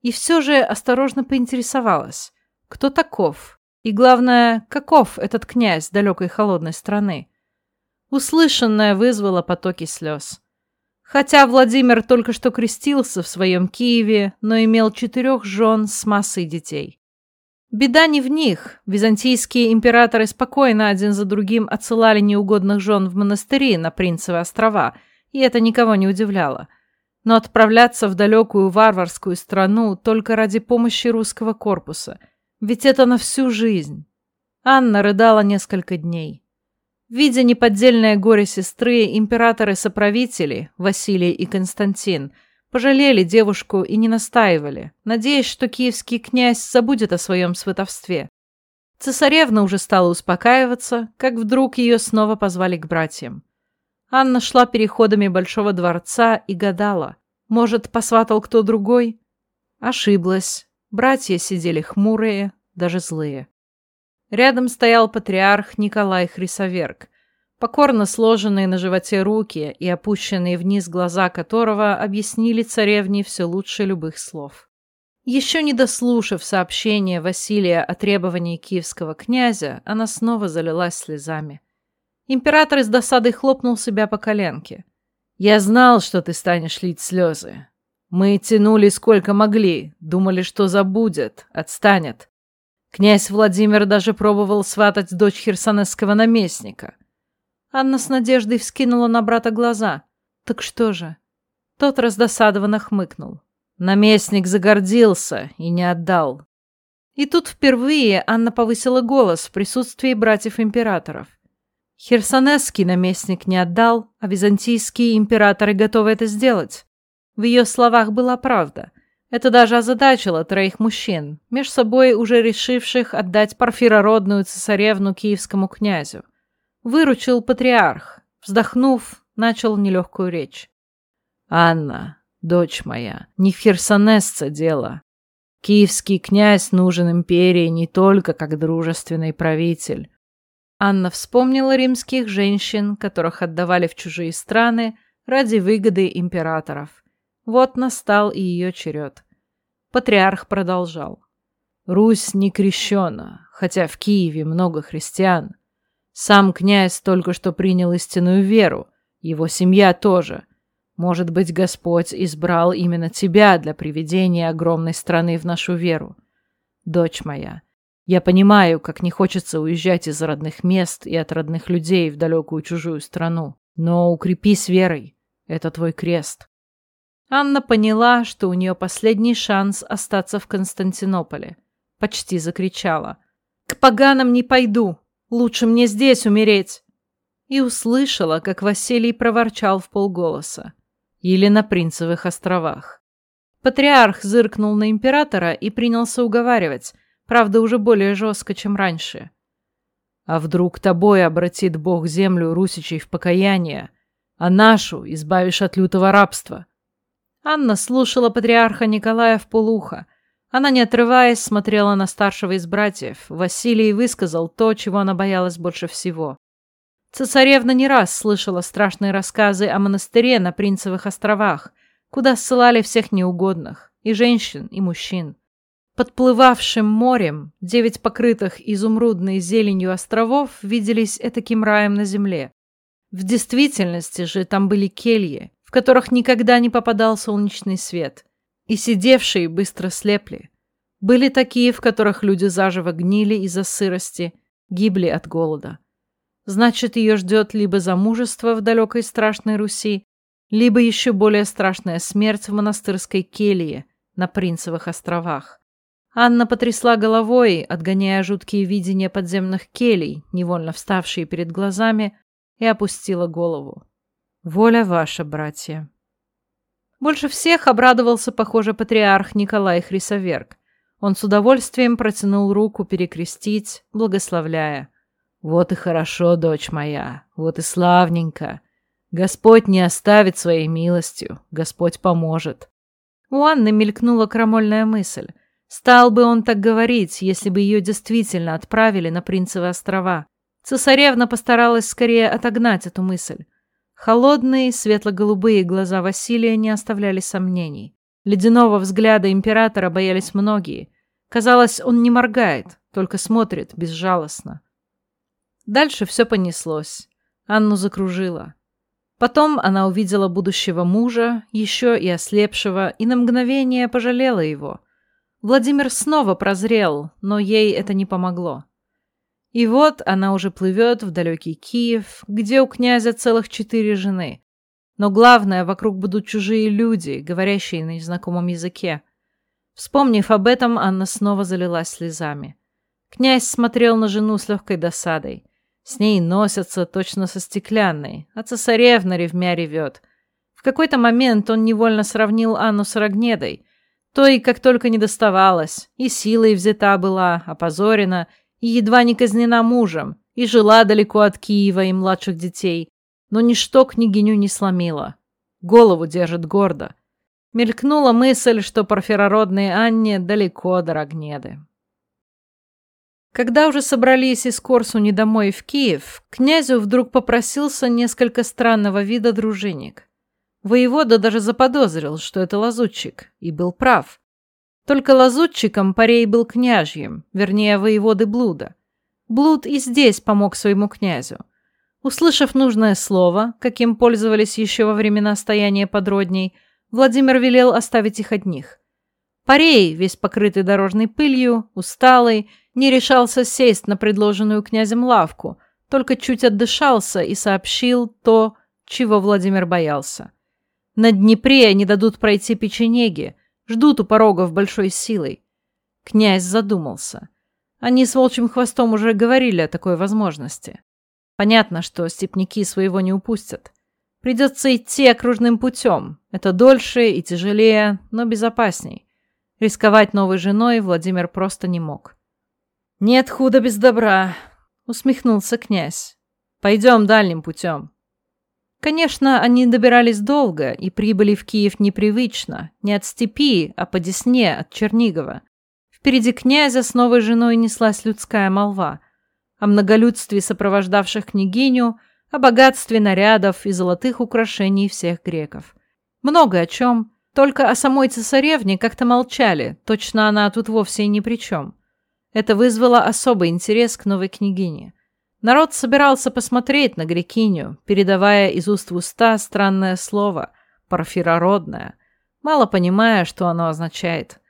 И все же осторожно поинтересовалась, кто таков? И главное, каков этот князь далекой холодной страны? Услышанное вызвало потоки слез. Хотя Владимир только что крестился в своем Киеве, но имел четырех жен с массой детей. Беда не в них. Византийские императоры спокойно один за другим отсылали неугодных жен в монастыри на Принцевы острова, и это никого не удивляло. Но отправляться в далекую варварскую страну только ради помощи русского корпуса, ведь это на всю жизнь. Анна рыдала несколько дней. Видя неподдельное горе сестры, императоры-соправители, Василий и Константин, пожалели девушку и не настаивали, надеясь, что киевский князь забудет о своем сватовстве. Цесаревна уже стала успокаиваться, как вдруг ее снова позвали к братьям. Анна шла переходами Большого дворца и гадала, может, посватал кто другой? Ошиблась. Братья сидели хмурые, даже злые. Рядом стоял патриарх Николай Хрисоверк, покорно сложенные на животе руки и опущенные вниз глаза которого объяснили царевне все лучше любых слов. Еще не дослушав сообщение Василия о требовании киевского князя, она снова залилась слезами. Император из досады хлопнул себя по коленке. «Я знал, что ты станешь лить слезы. Мы тянули сколько могли, думали, что забудет, отстанет. Князь Владимир даже пробовал сватать дочь херсонесского наместника. Анна с надеждой вскинула на брата глаза. Так что же? Тот раздосадованно хмыкнул. Наместник загордился и не отдал. И тут впервые Анна повысила голос в присутствии братьев-императоров. Херсонесский наместник не отдал, а византийские императоры готовы это сделать. В ее словах была правда. Это даже озадачило троих мужчин, меж собой уже решивших отдать парфирородную цесаревну киевскому князю. Выручил патриарх. Вздохнув, начал нелегкую речь. «Анна, дочь моя, не в Херсонесце дело. Киевский князь нужен империи не только как дружественный правитель». Анна вспомнила римских женщин, которых отдавали в чужие страны ради выгоды императоров. Вот настал и ее черед. Патриарх продолжал. Русь не крещена, хотя в Киеве много христиан. Сам князь только что принял истинную веру, его семья тоже. Может быть, Господь избрал именно тебя для приведения огромной страны в нашу веру. Дочь моя, я понимаю, как не хочется уезжать из родных мест и от родных людей в далекую чужую страну, но укрепись верой, это твой крест. Анна поняла, что у нее последний шанс остаться в Константинополе. Почти закричала. «К поганам не пойду! Лучше мне здесь умереть!» И услышала, как Василий проворчал в полголоса. Или на Принцевых островах. Патриарх зыркнул на императора и принялся уговаривать, правда, уже более жестко, чем раньше. «А вдруг тобой обратит Бог землю русичей в покаяние, а нашу избавишь от лютого рабства?» Анна слушала патриарха Николая в полухо. Она, не отрываясь, смотрела на старшего из братьев. Василий высказал то, чего она боялась больше всего. Цесаревна не раз слышала страшные рассказы о монастыре на Принцевых островах, куда ссылали всех неугодных, и женщин, и мужчин. Подплывавшим морем девять покрытых изумрудной зеленью островов виделись этаким раем на земле. В действительности же там были кельи, которых никогда не попадал солнечный свет, и сидевшие быстро слепли. Были такие, в которых люди заживо гнили из-за сырости, гибли от голода. Значит, ее ждет либо замужество в далекой страшной Руси, либо еще более страшная смерть в монастырской келье на Принцевых островах. Анна потрясла головой, отгоняя жуткие видения подземных келей, невольно вставшие перед глазами, и опустила голову. Воля ваша, братья. Больше всех обрадовался, похоже, патриарх Николай Хрисоверг. Он с удовольствием протянул руку перекрестить, благословляя. «Вот и хорошо, дочь моя, вот и славненько. Господь не оставит своей милостью, Господь поможет». У Анны мелькнула крамольная мысль. Стал бы он так говорить, если бы ее действительно отправили на Принцевы острова. Цесаревна постаралась скорее отогнать эту мысль. Холодные, светло-голубые глаза Василия не оставляли сомнений. Ледяного взгляда императора боялись многие. Казалось, он не моргает, только смотрит безжалостно. Дальше все понеслось. Анну закружило. Потом она увидела будущего мужа, еще и ослепшего, и на мгновение пожалела его. Владимир снова прозрел, но ей это не помогло. И вот она уже плывет в далекий Киев, где у князя целых четыре жены. Но главное, вокруг будут чужие люди, говорящие на незнакомом языке. Вспомнив об этом, Анна снова залилась слезами. Князь смотрел на жену с легкой досадой. С ней носятся точно со стеклянной, а цесаревна ревмя ревет. В какой-то момент он невольно сравнил Анну с Рогнедой, то и как только не доставалось, и силой взята была, опозорена, и едва не казнена мужем, и жила далеко от Киева и младших детей, но ничто княгиню не сломило. Голову держит гордо. Мелькнула мысль, что парфирородной Анне далеко до Рогнеды. Когда уже собрались из Корсуни домой в Киев, князю вдруг попросился несколько странного вида дружинник. Воевода даже заподозрил, что это лазутчик, и был прав. Только лазутчиком парей был княжьим, вернее, воеводы Блуда. Блуд и здесь помог своему князю. Услышав нужное слово, каким пользовались еще во времена стояния подродней, Владимир велел оставить их одних. Парей, весь покрытый дорожной пылью, усталый, не решался сесть на предложенную князем лавку, только чуть отдышался и сообщил то, чего Владимир боялся. На Днепре не дадут пройти печенеги, ждут у порогов большой силой. Князь задумался. Они с волчьим хвостом уже говорили о такой возможности. Понятно, что степняки своего не упустят. Придется идти окружным путем. Это дольше и тяжелее, но безопасней. Рисковать новой женой Владимир просто не мог. «Нет худа без добра», — усмехнулся князь. «Пойдем дальним путем». Конечно, они добирались долго и прибыли в Киев непривычно, не от степи, а по Десне, от Чернигова. Впереди князя с новой женой неслась людская молва. О многолюдстве сопровождавших княгиню, о богатстве нарядов и золотых украшений всех греков. Много о чем, только о самой цесаревне как-то молчали, точно она тут вовсе ни при чем. Это вызвало особый интерес к новой княгине. Народ собирался посмотреть на Грекиню, передавая из уст в уста странное слово «парфирородное», мало понимая, что оно означает.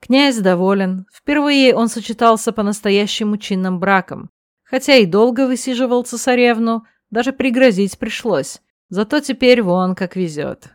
Князь доволен. Впервые он сочетался по-настоящему чинным браком. Хотя и долго высиживал цесаревну, даже пригрозить пришлось. Зато теперь вон как везет.